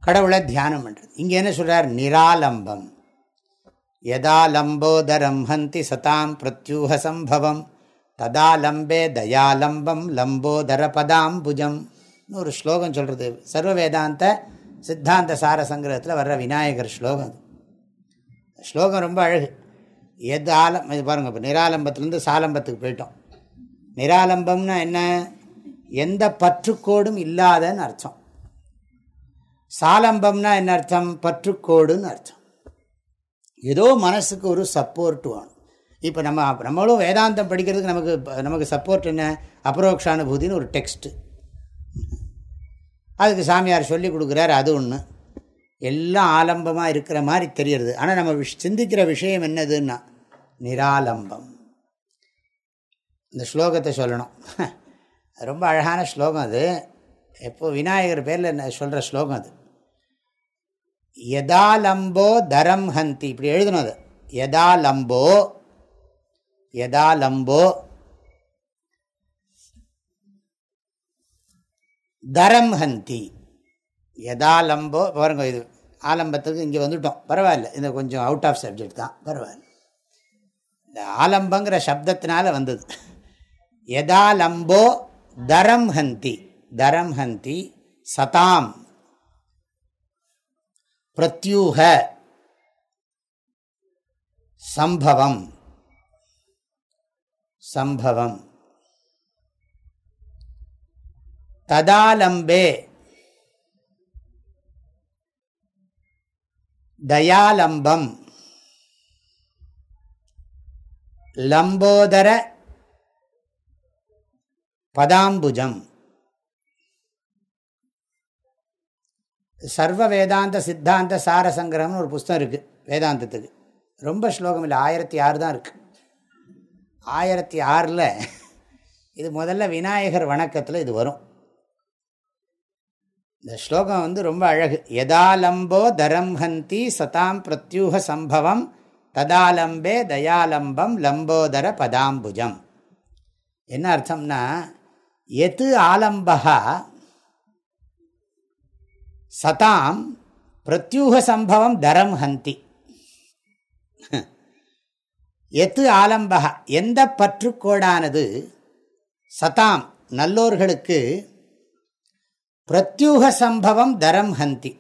கடவுளை தியானம் பண்ணுறது இங்கே என்ன சொல்கிறார் நிராலம்பம். எதா லம்போதரம் ஹந்தி சதாம் பிரத்யூக சம்பவம். ததா லம்பே தயாலம்பம் லம்போதர பதாம்புஜம். ஒரு ஸ்லோகம் சொல்கிறது சர்வ வேதாந்த சித்தாந்த சார சங்கிரகத்தில் வர்ற விநாயகர் ஸ்லோகம் ஸ்லோகம் ரொம்ப அழகு. எது ஆலம் இது பாருங்கள் இப்போ நிராலம்பத்துலேருந்து சாலம்பத்துக்கு போயிட்டோம். நிராலம்பம்னா என்ன? எந்த பற்றுக்கோடும் இல்லாதன்னு அர்த்தம். சாலம்பம்னா என்ன அர்த்தம்? பற்றுக்கோடுன்னு அர்த்தம். ஏதோ மனசுக்கு ஒரு சப்போர்ட் வேணும். இப்போ நம்ம நம்மளும் வேதாந்தம் படிக்கிறதுக்கு நமக்கு நமக்கு சப்போர்ட் என்ன? அபரோக்ஷானுபூதின்னு ஒரு டெக்ஸ்ட்டு அதுக்கு சாமியார் சொல்லி கொடுக்குறாரு அது ஒன்று எல்லாம் ஆலம்பமாக இருக்கிற மாதிரி தெரியறது. ஆனால் நம்ம விஷ் சிந்திக்கிற விஷயம் என்னதுன்னா நிராலம்பம். இந்த ஸ்லோகத்தை சொல்லணும். ரொம்ப அழகான ஸ்லோகம் அது. எப்போ விநாயகர் பேரில் சொல்கிற ஸ்லோகம் அது. யதாலம்போ தரம் ஹந்தி இப்படி எழுதணும் அது. யதாலம்போ யதாலம்போ தரம் ஹந்தி எதாலம்போ பாருங்க இது ஆலம்பத்துக்கு இங்கே வந்துட்டோம். பரவாயில்ல. இந்த கொஞ்சம் அவுட் ஆஃப் சப்ஜெக்ட் தான். பரவாயில்ல. இந்த ஆலம்பங்கிற சப்தத்தினால வந்தது. எதாலம்போ தரம் ஹந்தி. தரம் ஹந்தி சதாம். பிரத்யூக. சம்பவம். சம்பவம். ததாலம்பே. தயாலம்பம். லம்போதர பதாம்புஜம். சர்வ வேதாந்த சித்தாந்த சார சங்கிரகம்னு ஒரு புஸ்தகம் இருக்குது வேதாந்தத்துக்கு. ரொம்ப ஸ்லோகம் இல்லை ஆயிரத்தி ஆறு தான் இருக்குது ஆயிரத்தி ஆறில் இது முதல்ல விநாயகர் வணக்கத்தில் இது வரும். இந்த ஸ்லோகம் வந்து ரொம்ப அழகு. யதாலம்போதரம் ஹந்தி சதாம் பிரத்யூக சம்பவம் ததாலம்பே தயாலம்பம் லம்போதர பதாம்புஜம். என்ன அர்த்தம்னா எது ஆலம்பகா சதாம் பிரத்யூக சம்பவம் தரம் ஹந்தி. எத்து ஆலம்பகா எந்த பற்றுக்கோடானது சதாம் நல்லோர்களுக்கு பிரத்யூக சம்பவம் தரம் ஹந்தி.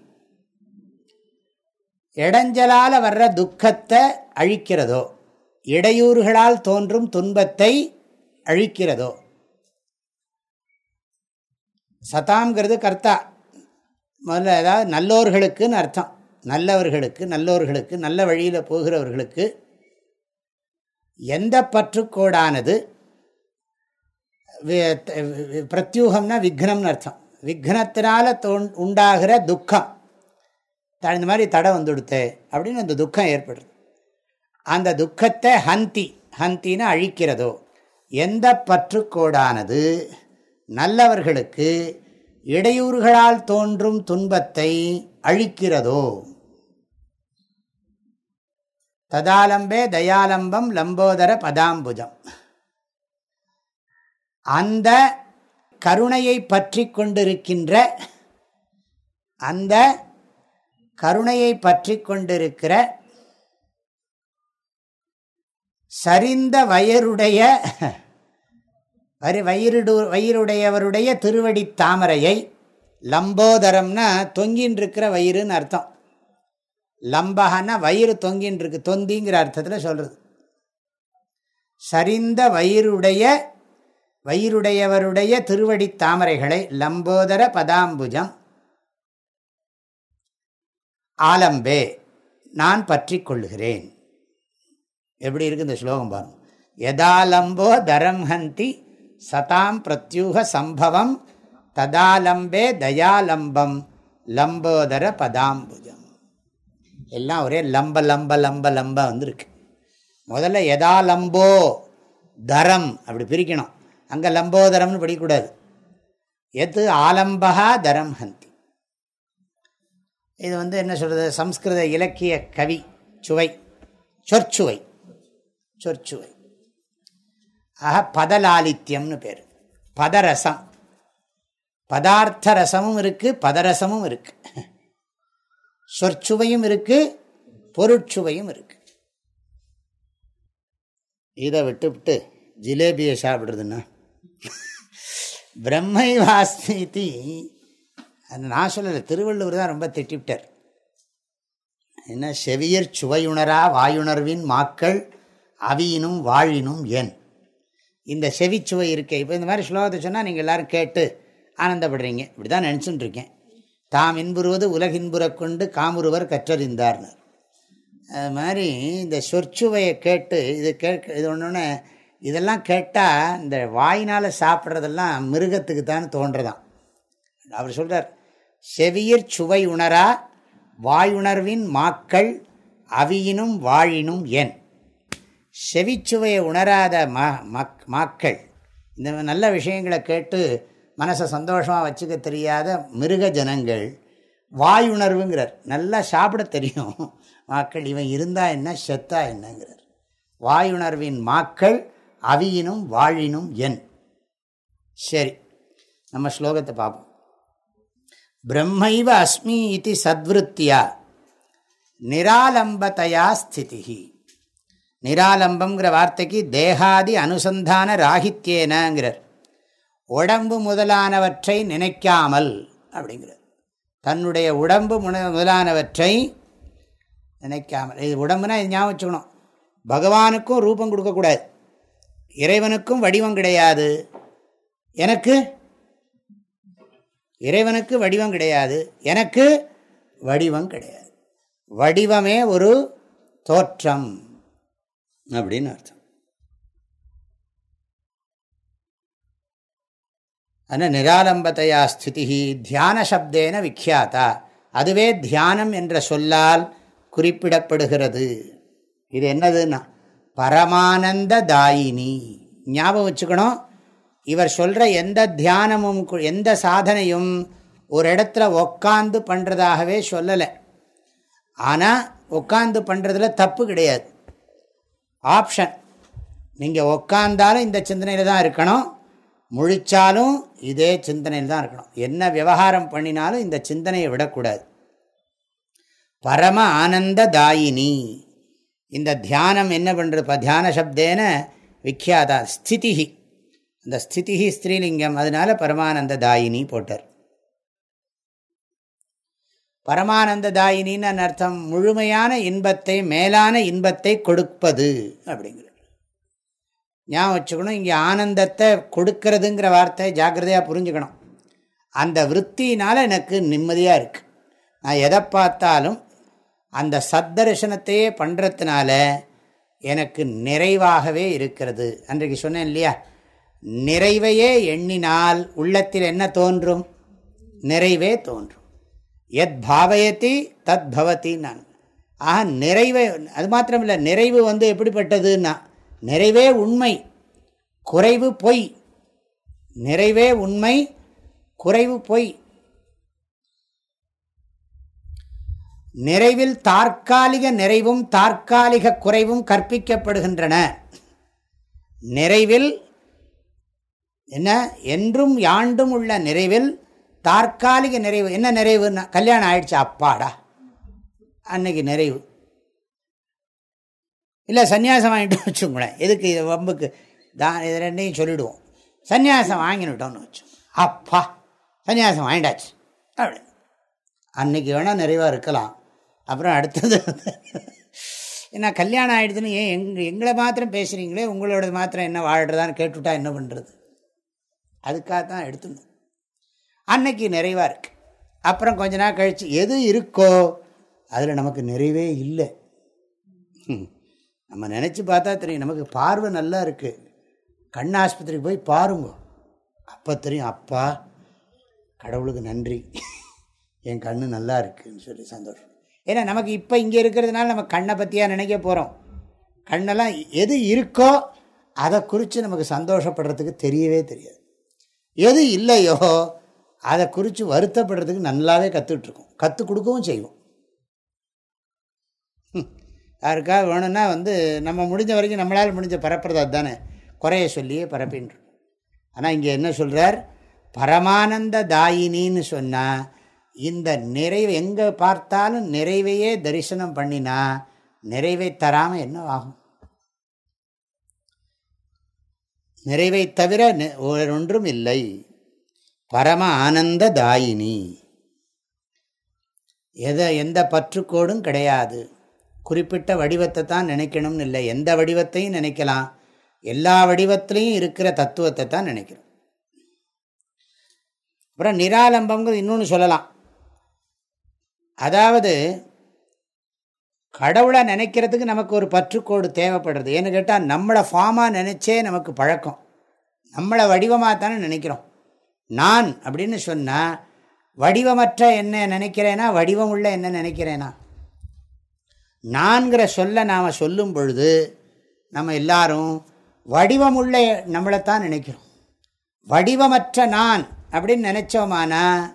இடைஞ்சலால் வர்ற துக்கத்தை அழிக்கிறதோ இடையூறுகளால் தோன்றும் துன்பத்தை அழிக்கிறதோ. சதாம்ங்கிறது கர்த்தா. முதல்ல ஏதாவது நல்லோர்களுக்குன்னு அர்த்தம். நல்லவர்களுக்கு நல்லோர்களுக்கு நல்ல வழியில் போகிறவர்களுக்கு எந்த பற்றுக்கோடானது பிரத்யூகம்னா விக்னம்னு அர்த்தம். விக்னத்தினால தோன் உண்டாகிற துக்கம். இந்த மாதிரி தடை வந்துடுத்து அப்படின்னு அந்த துக்கம் ஏற்படுது. அந்த துக்கத்தை ஹந்தி ஹந்தின்னு அழிக்கிறதோ எந்த பற்றுக்கோடானது நல்லவர்களுக்கு இடையூறுகளால் தோன்றும் துன்பத்தை அழிக்கிறதோ. ததாலம்பே தயாலம்பம் லம்போதர பதாம்புஜம். அந்த கருணையை பற்றி கொண்டிருக்கின்ற அந்த கருணையை பற்றி கொண்டிருக்கிற சரிந்த வயருடைய வயிறுடு வயிறுடையவருடைய திருவடி தாமரையை லம்போதரம்னா தொங்கின்னு இருக்கிற வயிறுன்னு அர்த்தம். லம்பகன்னா வயிறு தொங்கின்னு இருக்கு தொந்திங்கிற அர்த்தத்தில் சொல்றது. சரிந்த வயிறுடைய வயிறுடையவருடைய திருவடி தாமரைகளை லம்போதர பதாம்புஜம். ஆலம்பே நான் பற்றி கொள்ளுகிறேன். எப்படி இருக்கு இந்த ஸ்லோகம் பாருங்க. யதாலம்போ தரம்ஹந்தி சதாம் பிரத்யூக சம்பவம் ததாலம்பே தயாலம்பம் லம்போதர பதாம்புஜம். எல்லாம் ஒரே லம்ப லம்ப லம்ப லம்ப வந்துருக்கு. முதல்ல யதாலம்போ தரம் அப்படி பிரிக்கணும். அங்கே லம்போதரம்னு படிக்கக்கூடாது. எது ஆலம்பகா தரம் ஹந்தி. இது வந்து என்ன சொல்கிறது சம்ஸ்கிருத இலக்கிய கவி சுவை சொற்சுவை சொற்சுவை. ஆக பதலாலித்யம்னு பேர். பதரசம். பதார்த்த ரசமும் இருக்குது பதரசமும் இருக்குது சொற்சுவையும் இருக்குது பொருட்சுவையும் இருக்குது இதை விட்டு விட்டு ஜிலேபியை சாப்பிட்றதுன்னா? பிரம்மை வாஸ்மிதி நான் சொல்லலை திருவள்ளுவர் தான் ரொம்ப திட்டிவிட்டார். என்ன செவியர் சுவையுணரா வாயுணர்வின் மாக்கள் அவியினும் வாழினும் என். இந்த செவிச்சுவை இருக்கே இப்போ இந்த மாதிரி ஸ்லோகத்தை சொன்னால் நீங்கள் எல்லோரும் கேட்டு ஆனந்தப்படுறீங்க. இப்படி தான் நினச்சிட்டு இருக்கேன். தாம் இன்புறுவது உலகின்புற கொண்டு காமுருவர் கற்றறிந்தார்னு. அது மாதிரி இந்த சொற்சுவையை கேட்டு இது கேட்க இது ஒன்று இதெல்லாம் கேட்டால் இந்த வாயினால் சாப்பிட்றதெல்லாம் மிருகத்துக்கு தான் தோன்றதான் அவர் சொல்கிறார் செவியர் சுவை உணரா வாயுணர்வின் மாக்கள் அவியினும் வாழினும் என். செவிச்சுவையை உணராத மக் மாக்கள் இந்த நல்ல விஷயங்களை கேட்டு மனசை சந்தோஷமாக வச்சுக்க தெரியாத மிருக ஜனங்கள் வாயுணர்வுங்கிறார். நல்லா சாப்பிட தெரியும். மாக்கள் இவன் இருந்தால் என்ன செத்தா என்னங்கிறார். வாயுணர்வின் மாக்கள் அவியினும் வாழினும் என். சரி நம்ம ஸ்லோகத்தை பார்ப்போம். பிரம்மைவ அஸ்மி இது சத்வத்தியா நிராலம்பத்தையா ஸ்திதி நிராலம்பங்கிற வார்த்தைக்கு தேகாதி அனுசந்தான ராகித்யேனங்கிறார். உடம்பு முதலானவற்றை நினைக்காமல் அப்படிங்கிறார். தன்னுடைய உடம்பு முதலானவற்றை நினைக்காமல். இது உடம்புனா இது ஞாபகம் வச்சுக்கணும். பகவானுக்கும் ரூபம் கொடுக்கக்கூடாது. இறைவனுக்கும் வடிவம் கிடையாது. எனக்கு? இறைவனுக்கு வடிவம் கிடையாது. எனக்கு வடிவம் கிடையாது. வடிவமே ஒரு தோற்றம் அப்படின்னு அர்த்தம். ஆனால் நிராலம்பத்தையா ஸ்திதி தியான சப்தேன விக்கியாதா அதுவே தியானம் என்ற சொல்லால் குறிப்பிடப்படுகிறது. இது என்னதுன்னா பரமானந்த தாயினி ஞாபகம் வச்சுக்கணும் இவர் சொல்கிற எந்த தியானமும் எந்த சாதனையும் ஒரு இடத்துல உக்காந்து பண்ணுறதாகவே சொல்லலை. ஆனால் உட்காந்து பண்ணுறதுல தப்பு கிடையாது. ஆப்ஷன் நீங்கள் உக்காந்தாலும் இந்த சிந்தனையில் தான் இருக்கணும் முழிச்சாலும் இதே சிந்தனையில் தான் இருக்கணும். என்ன விவகாரம் பண்ணினாலும் இந்த சிந்தனையை விடக்கூடாது. பரம ஆனந்த தாயினி இந்த தியானம் என்ன பண்ணுறது தியான சப்தேன விக்கியாதா. ஸ்திதி அந்த ஸ்திதி ஸ்திரீலிங்கம் அதனால பரமானந்த தாயினி போட்டார். பரமானந்த தாயினின்னு அர்த்தம்? முழுமையான இன்பத்தை மேலான இன்பத்தை கொடுப்பது அப்படிங்கிறது ஞாபகம் வச்சுக்கணும் இங்கே ஆனந்தத்தை கொடுக்கறதுங்கிற வார்த்தை ஜாக்கிரதையாக புரிஞ்சுக்கணும். அந்த விற்த்தினால் எனக்கு நிம்மதியாக இருக்குது நான் எதை பார்த்தாலும் அந்த சத்தரிசனத்தையே பண்ணுறதுனால எனக்கு நிறைவாகவே இருக்கிறது. அன்றைக்கு சொன்னேன் இல்லையா? நிறைவையே எண்ணினால் உள்ளத்தில் என்ன தோன்றும்? நிறைவே தோன்றும். எத் பாவயத்தி தத் பவதி நான் ஆக நிறைவை அது மாத்திரமில்லை நிறைவு வந்து எப்படிப்பட்டதுன்னா நிறைவே உண்மை குறைவு பொய். நிறைவே உண்மை குறைவு பொய். நிறைவில் தற்காலிக நிறைவும் தற்காலிக குறைவும் கற்பிக்கப்படுகின்றன. நிறைவில் என்ன? என்றும் யாண்டும் உள்ள நிறைவில் தற்காலிக நிறைவு. என்ன நிறைவுன்னா கல்யாணம் ஆயிடுச்சு. அப்பாடா. அன்னைக்கு நிறைவு. இல்லை சன்னியாசம் வாங்கிட்டு வச்சுங்களேன். எதுக்கு இது வம்புக்கு? தான் இது ரெண்டையும் சொல்லிவிடுவோம் சன்னியாசம் வாங்கினுட்டோம்னு வச்சோம் அப்பா சன்னியாசம் வாங்கிட்டாச்சு. அப்படி. அன்னைக்கு வேணால் நிறைவாக இருக்கலாம். அப்புறம் அடுத்தது ஏன்னா கல்யாணம் ஆகிடுதுன்னு ஏன் எங் எங்களை மாத்திரம் பேசுகிறீங்களே உங்களோட மாத்திரம் என்ன வாழ்கிறதான்னு கேட்டுவிட்டா என்ன பண்ணுறது அதுக்காக தான் எடுத்துடணும் அன்னைக்கு நிறைவாக இருக்குது அப்புறம் கொஞ்ச நாள் கழித்து எது இருக்கோ அதில் நமக்கு நிறைவே இல்லை. நம்ம நினச்சி பார்த்தா தெரியும் நமக்கு பார்வை நல்லா இருக்குது கண் ஆஸ்பத்திரிக்கு போய் பாருங்க. அப்போ தெரியும் அப்பா கடவுளுக்கு நன்றி. என் கண் நல்லா இருக்குதுன்னு சொல்லி சந்தோஷம். ஏன்னா நமக்கு இப்போ இங்கே இருக்கிறதுனால நம்ம கண்ணை பற்றியாக நினைக்க போகிறோம் கண்ணெல்லாம் எது இருக்கோ அதை குறித்து நமக்கு சந்தோஷப்படுறதுக்கு தெரியவே தெரியாது. எது இல்லையோ அதை குறித்து வருத்தப்படுறதுக்கு நல்லாவே கற்றுட்ருக்கோம் கற்றுக் கொடுக்கவும் செய்வோம். யாருக்காக வேணும்னா வந்து நம்ம முடிஞ்ச வரைக்கும் நம்மளால் முடிஞ்ச பரப்புறது அதுதானே. குறைய சொல்லியே பரப்பின்னு ஆனால் இங்கே என்ன சொல்கிறார் பரமானந்த தாயினின்னு சொன்னால் இந்த நிறைவு எங்கே பார்த்தாலும் நிறைவையே தரிசனம் பண்ணினா நிறைவை தராமல் என்ன ஆகும்? நிறைவை தவிர ஒன்றும் இல்லை. பரம ஆனந்த தாயினி. எதை எந்த பற்றுக்கோடும் கிடையாது. குறிப்பிட்ட வடிவத்தை தான் நினைக்கணும்னு இல்லை. எந்த வடிவத்தையும் நினைக்கலாம். எல்லா வடிவத்திலையும் இருக்கிற தத்துவத்தை தான் நினைக்கிறோம். அப்புறம் நிராலம்பங்கிறது இன்னொன்று சொல்லலாம். அதாவது கடவுளை நினைக்கிறதுக்கு நமக்கு ஒரு பற்றுக்கோடு தேவைப்படுறது. ஏன்னு கேட்டால் நம்மளை ஃபார்மாக நினச்சே நமக்கு பழக்கம். நம்மளை வடிவமாக தானே நினைக்கிறோம். நான் அப்படின்னு சொன்னால் வடிவமற்ற என்ன நினைக்கிறேனா வடிவம் உள்ள என்ன நினைக்கிறேனா? நான்கிற சொல்ல நாம் சொல்லும் பொழுது நம்ம எல்லாரும் வடிவமுள்ள நம்மளைத்தான் நினைக்கிறோம். வடிவமற்ற நான் அப்படின்னு நினச்சோமானா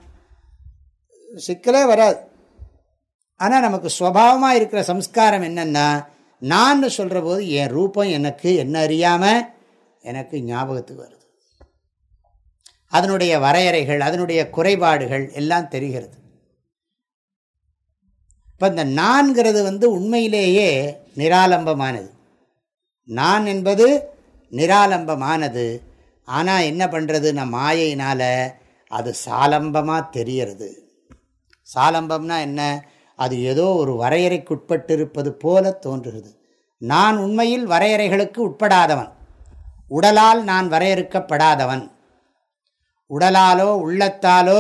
சிக்கலே வராது. ஆனால் நமக்கு சுவாவமாக இருக்கிற சம்ஸ்காரம் என்னென்னா நான் சொல்கிற போது என் ரூபம் எனக்கு என்ன அறியாமல் எனக்கு ஞாபகத்துக்கு வருது. அதனுடைய வரையறைகள் அதனுடைய குறைபாடுகள் எல்லாம் தெரிகிறது. இப்போ இந்த நான்கிறது வந்து உண்மையிலேயே நிராலம்பமானது. நான் என்பது நிராலம்பமானது. ஆனால் என்ன பண்ணுறது நம்ம மாயையினால் அது சாலம்பமாக தெரிகிறது. சாலம்பம்னா என்ன? அது ஏதோ ஒரு வரையறைக்குட்பட்டிருப்பது போல தோன்றுகிறது. நான் உண்மையில் வரையறைகளுக்கு உட்படாதவன். உடலால் நான் வரையறுக்கப்படாதவன். உடலாலோ உள்ளத்தாலோ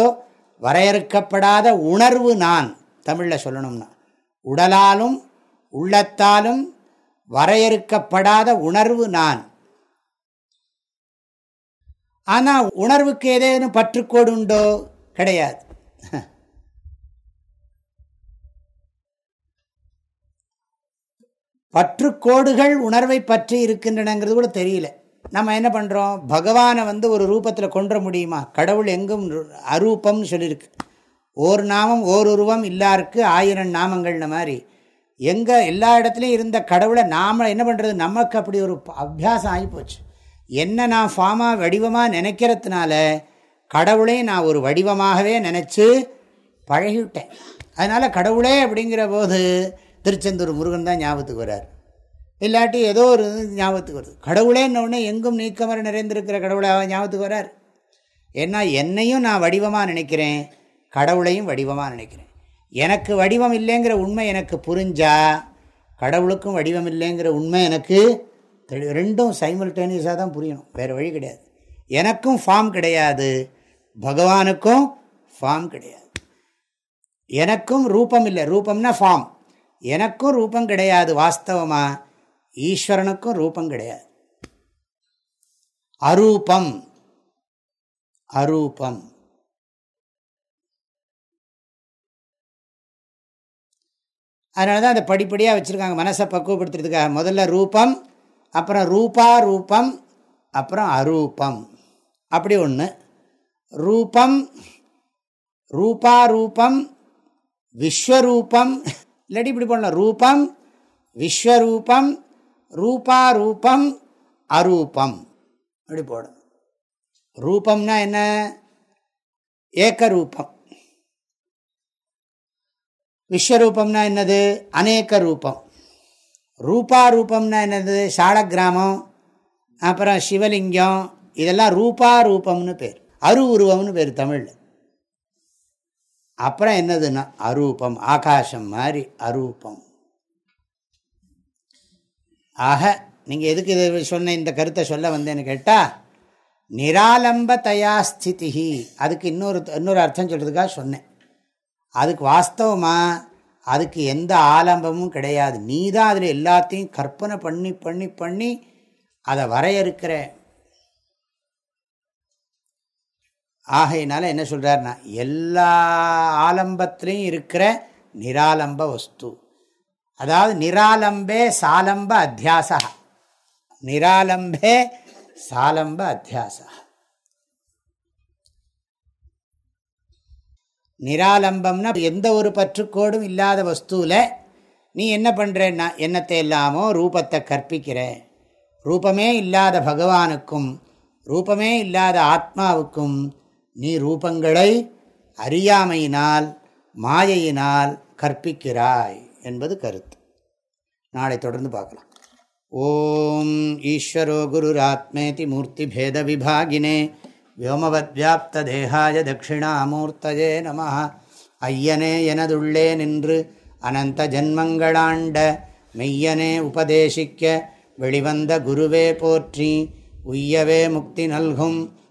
வரையறுக்கப்படாத உணர்வு நான் தமிழில் சொல்லணும்னா. உடலாலும் உள்ளத்தாலும் வரையறுக்கப்படாத உணர்வு நான். ஆனால் உணர்வுக்கு ஏதேனும் பற்றுக்கோடு உண்டோ? கிடையாது. பற்றுக்கோடுகள் உணர்வை பற்றி இருக்கின்றனங்கிறது கூட தெரியல. நம்ம என்ன பண்ணுறோம் பகவானை வந்து ஒரு ரூபத்தில் கொன்ற முடியுமா? கடவுள் எங்கும் அரூபம்னு சொல்லியிருக்கு. ஓர் நாமம் ஓர் உருவம் இல்லாருக்கு ஆயிரம் நாமங்கள்ன மாதிரி. எங்கே எல்லா இடத்துலையும் இருந்த கடவுளை நாம் என்ன பண்ணுறது நமக்கு அப்படி ஒரு அபியாசம் ஆகிப்போச்சு. என்ன நான் ஃபார்மாக வடிவமாக நினைக்கிறதுனால கடவுளே நான் ஒரு வடிவமாகவே நினச்சி பழகிவிட்டேன். அதனால் கடவுளே அப்படிங்கிற போது திருச்செந்தூர் முருகன் தான் ஞாபகத்துக்கு வர்றார். இல்லாட்டி ஏதோ ஒரு ஞாபகத்துக்கு வருது. கடவுளேன்னொடனே எங்கும் நீக்கமர நிறைந்திருக்கிற கடவுளாக ஞாபகத்துக்கு வரார் ஏன்னா என்னையும் நான் வடிவமாக நினைக்கிறேன் கடவுளையும் வடிவமாக நினைக்கிறேன். எனக்கு வடிவம் இல்லைங்கிற உண்மை எனக்கு புரிஞ்சா கடவுளுக்கும் வடிவம் இல்லைங்கிற உண்மை எனக்கு ரெண்டும் சைமல்டேனியஸாக தான் புரியணும். வேறு வழி கிடையாது. எனக்கும் ஃபார்ம் கிடையாது. பகவானுக்கும் ஃபார்ம் கிடையாது. எனக்கும் ரூபம் இல்லை. ரூபம்னா ஃபார்ம் எனக்கும் ரூபம் கிடையாது வாஸ்தவமாக ஈஸ்வரனுக்கும் ரூபம் கிடையாது. அரூபம். அரூபம். அதனால தான் அதை படிப்படியாக வச்சுருக்காங்க. மனசை பக்குவப்படுத்துறதுக்காக. முதல்ல ரூபம் அப்புறம் ரூபா ரூபம் அப்புறம் அரூபம். அப்படி ஒன்று ரூபம் ரூபா ரூபம் விஸ்வரூபம் இல்லாட்டி இப்படி பண்ணலாம் ரூபம் விஸ்வரூபம் ரூபா ரூபம் அரூபம். அப்படி போடும் ரூபம்னா என்ன? ஏக்கரூபம். விஸ்வரூபம்னா என்னது? அநேக ரூபம் ரூபாரூபம்னா என்னது? சாலக்கிராமம் அப்புறம் சிவலிங்கம் இதெல்லாம் ரூபா ரூபம்னு பேர். அரு உருவம்னு பேர் தமிழில். அப்புறம் என்னதுன்னா அரூபம் ஆகாசம் மாதிரி அரூபம். ஆக நீங்கள் எதுக்கு இது சொன்ன இந்த கருத்தை சொல்ல வந்தேன்னு கேட்டால் நிராலம்பதயா ஸ்திதி அதுக்கு இன்னொரு இன்னொரு அர்த்தம் சொல்கிறதுக்காக சொன்னேன். அதுக்கு வாஸ்தவமாக அதுக்கு எந்த ஆலம்பமும் கிடையாது. நீ தான் அதில் எல்லாத்தையும் கற்பனை பண்ணி பண்ணி பண்ணி அதை வரையறுக்கிற ஆகையினால என்ன சொல்கிறாருன்னா எல்லா ஆலம்பத்திலையும் இருக்கிற நிராலம்ப வஸ்து. அதாவது நிராலம்பே சாலம்ப அத்தியாசா. நிராலம்பே சாலம்ப அத்தியாசா. நிராலம்பம்னா எந்த ஒரு பற்றுக்கோடும் இல்லாத வஸ்துவில் நீ என்ன பண்ணுறன்னா என்னத்தை இல்லாமோ ரூபத்தை கற்பிக்கிற. ரூபமே இல்லாத பகவானுக்கும் ரூபமே இல்லாத ஆத்மாவுக்கும் நீ ரூபங்களை அறியாமையினால் மாயையினால் கற்பிக்கிறாய் என்பது கருத்து. நாளை தொடர்ந்து பார்க்கலாம். ஓம் ஈஸ்வரோ குருராத்மேதி மூர்த்தி பேத விபாகினே வியோமவத்வியாப்தேகாய தட்சிணாமூர்த்தஜே நம ஐயனே எனதுள்ளே நின்று அனந்த ஜன்மங்களாண்ட மெய்யனே உபதேசிக்க வெளிவந்த குருவே போற்றி உய்யவே முக்தி நல்கும்.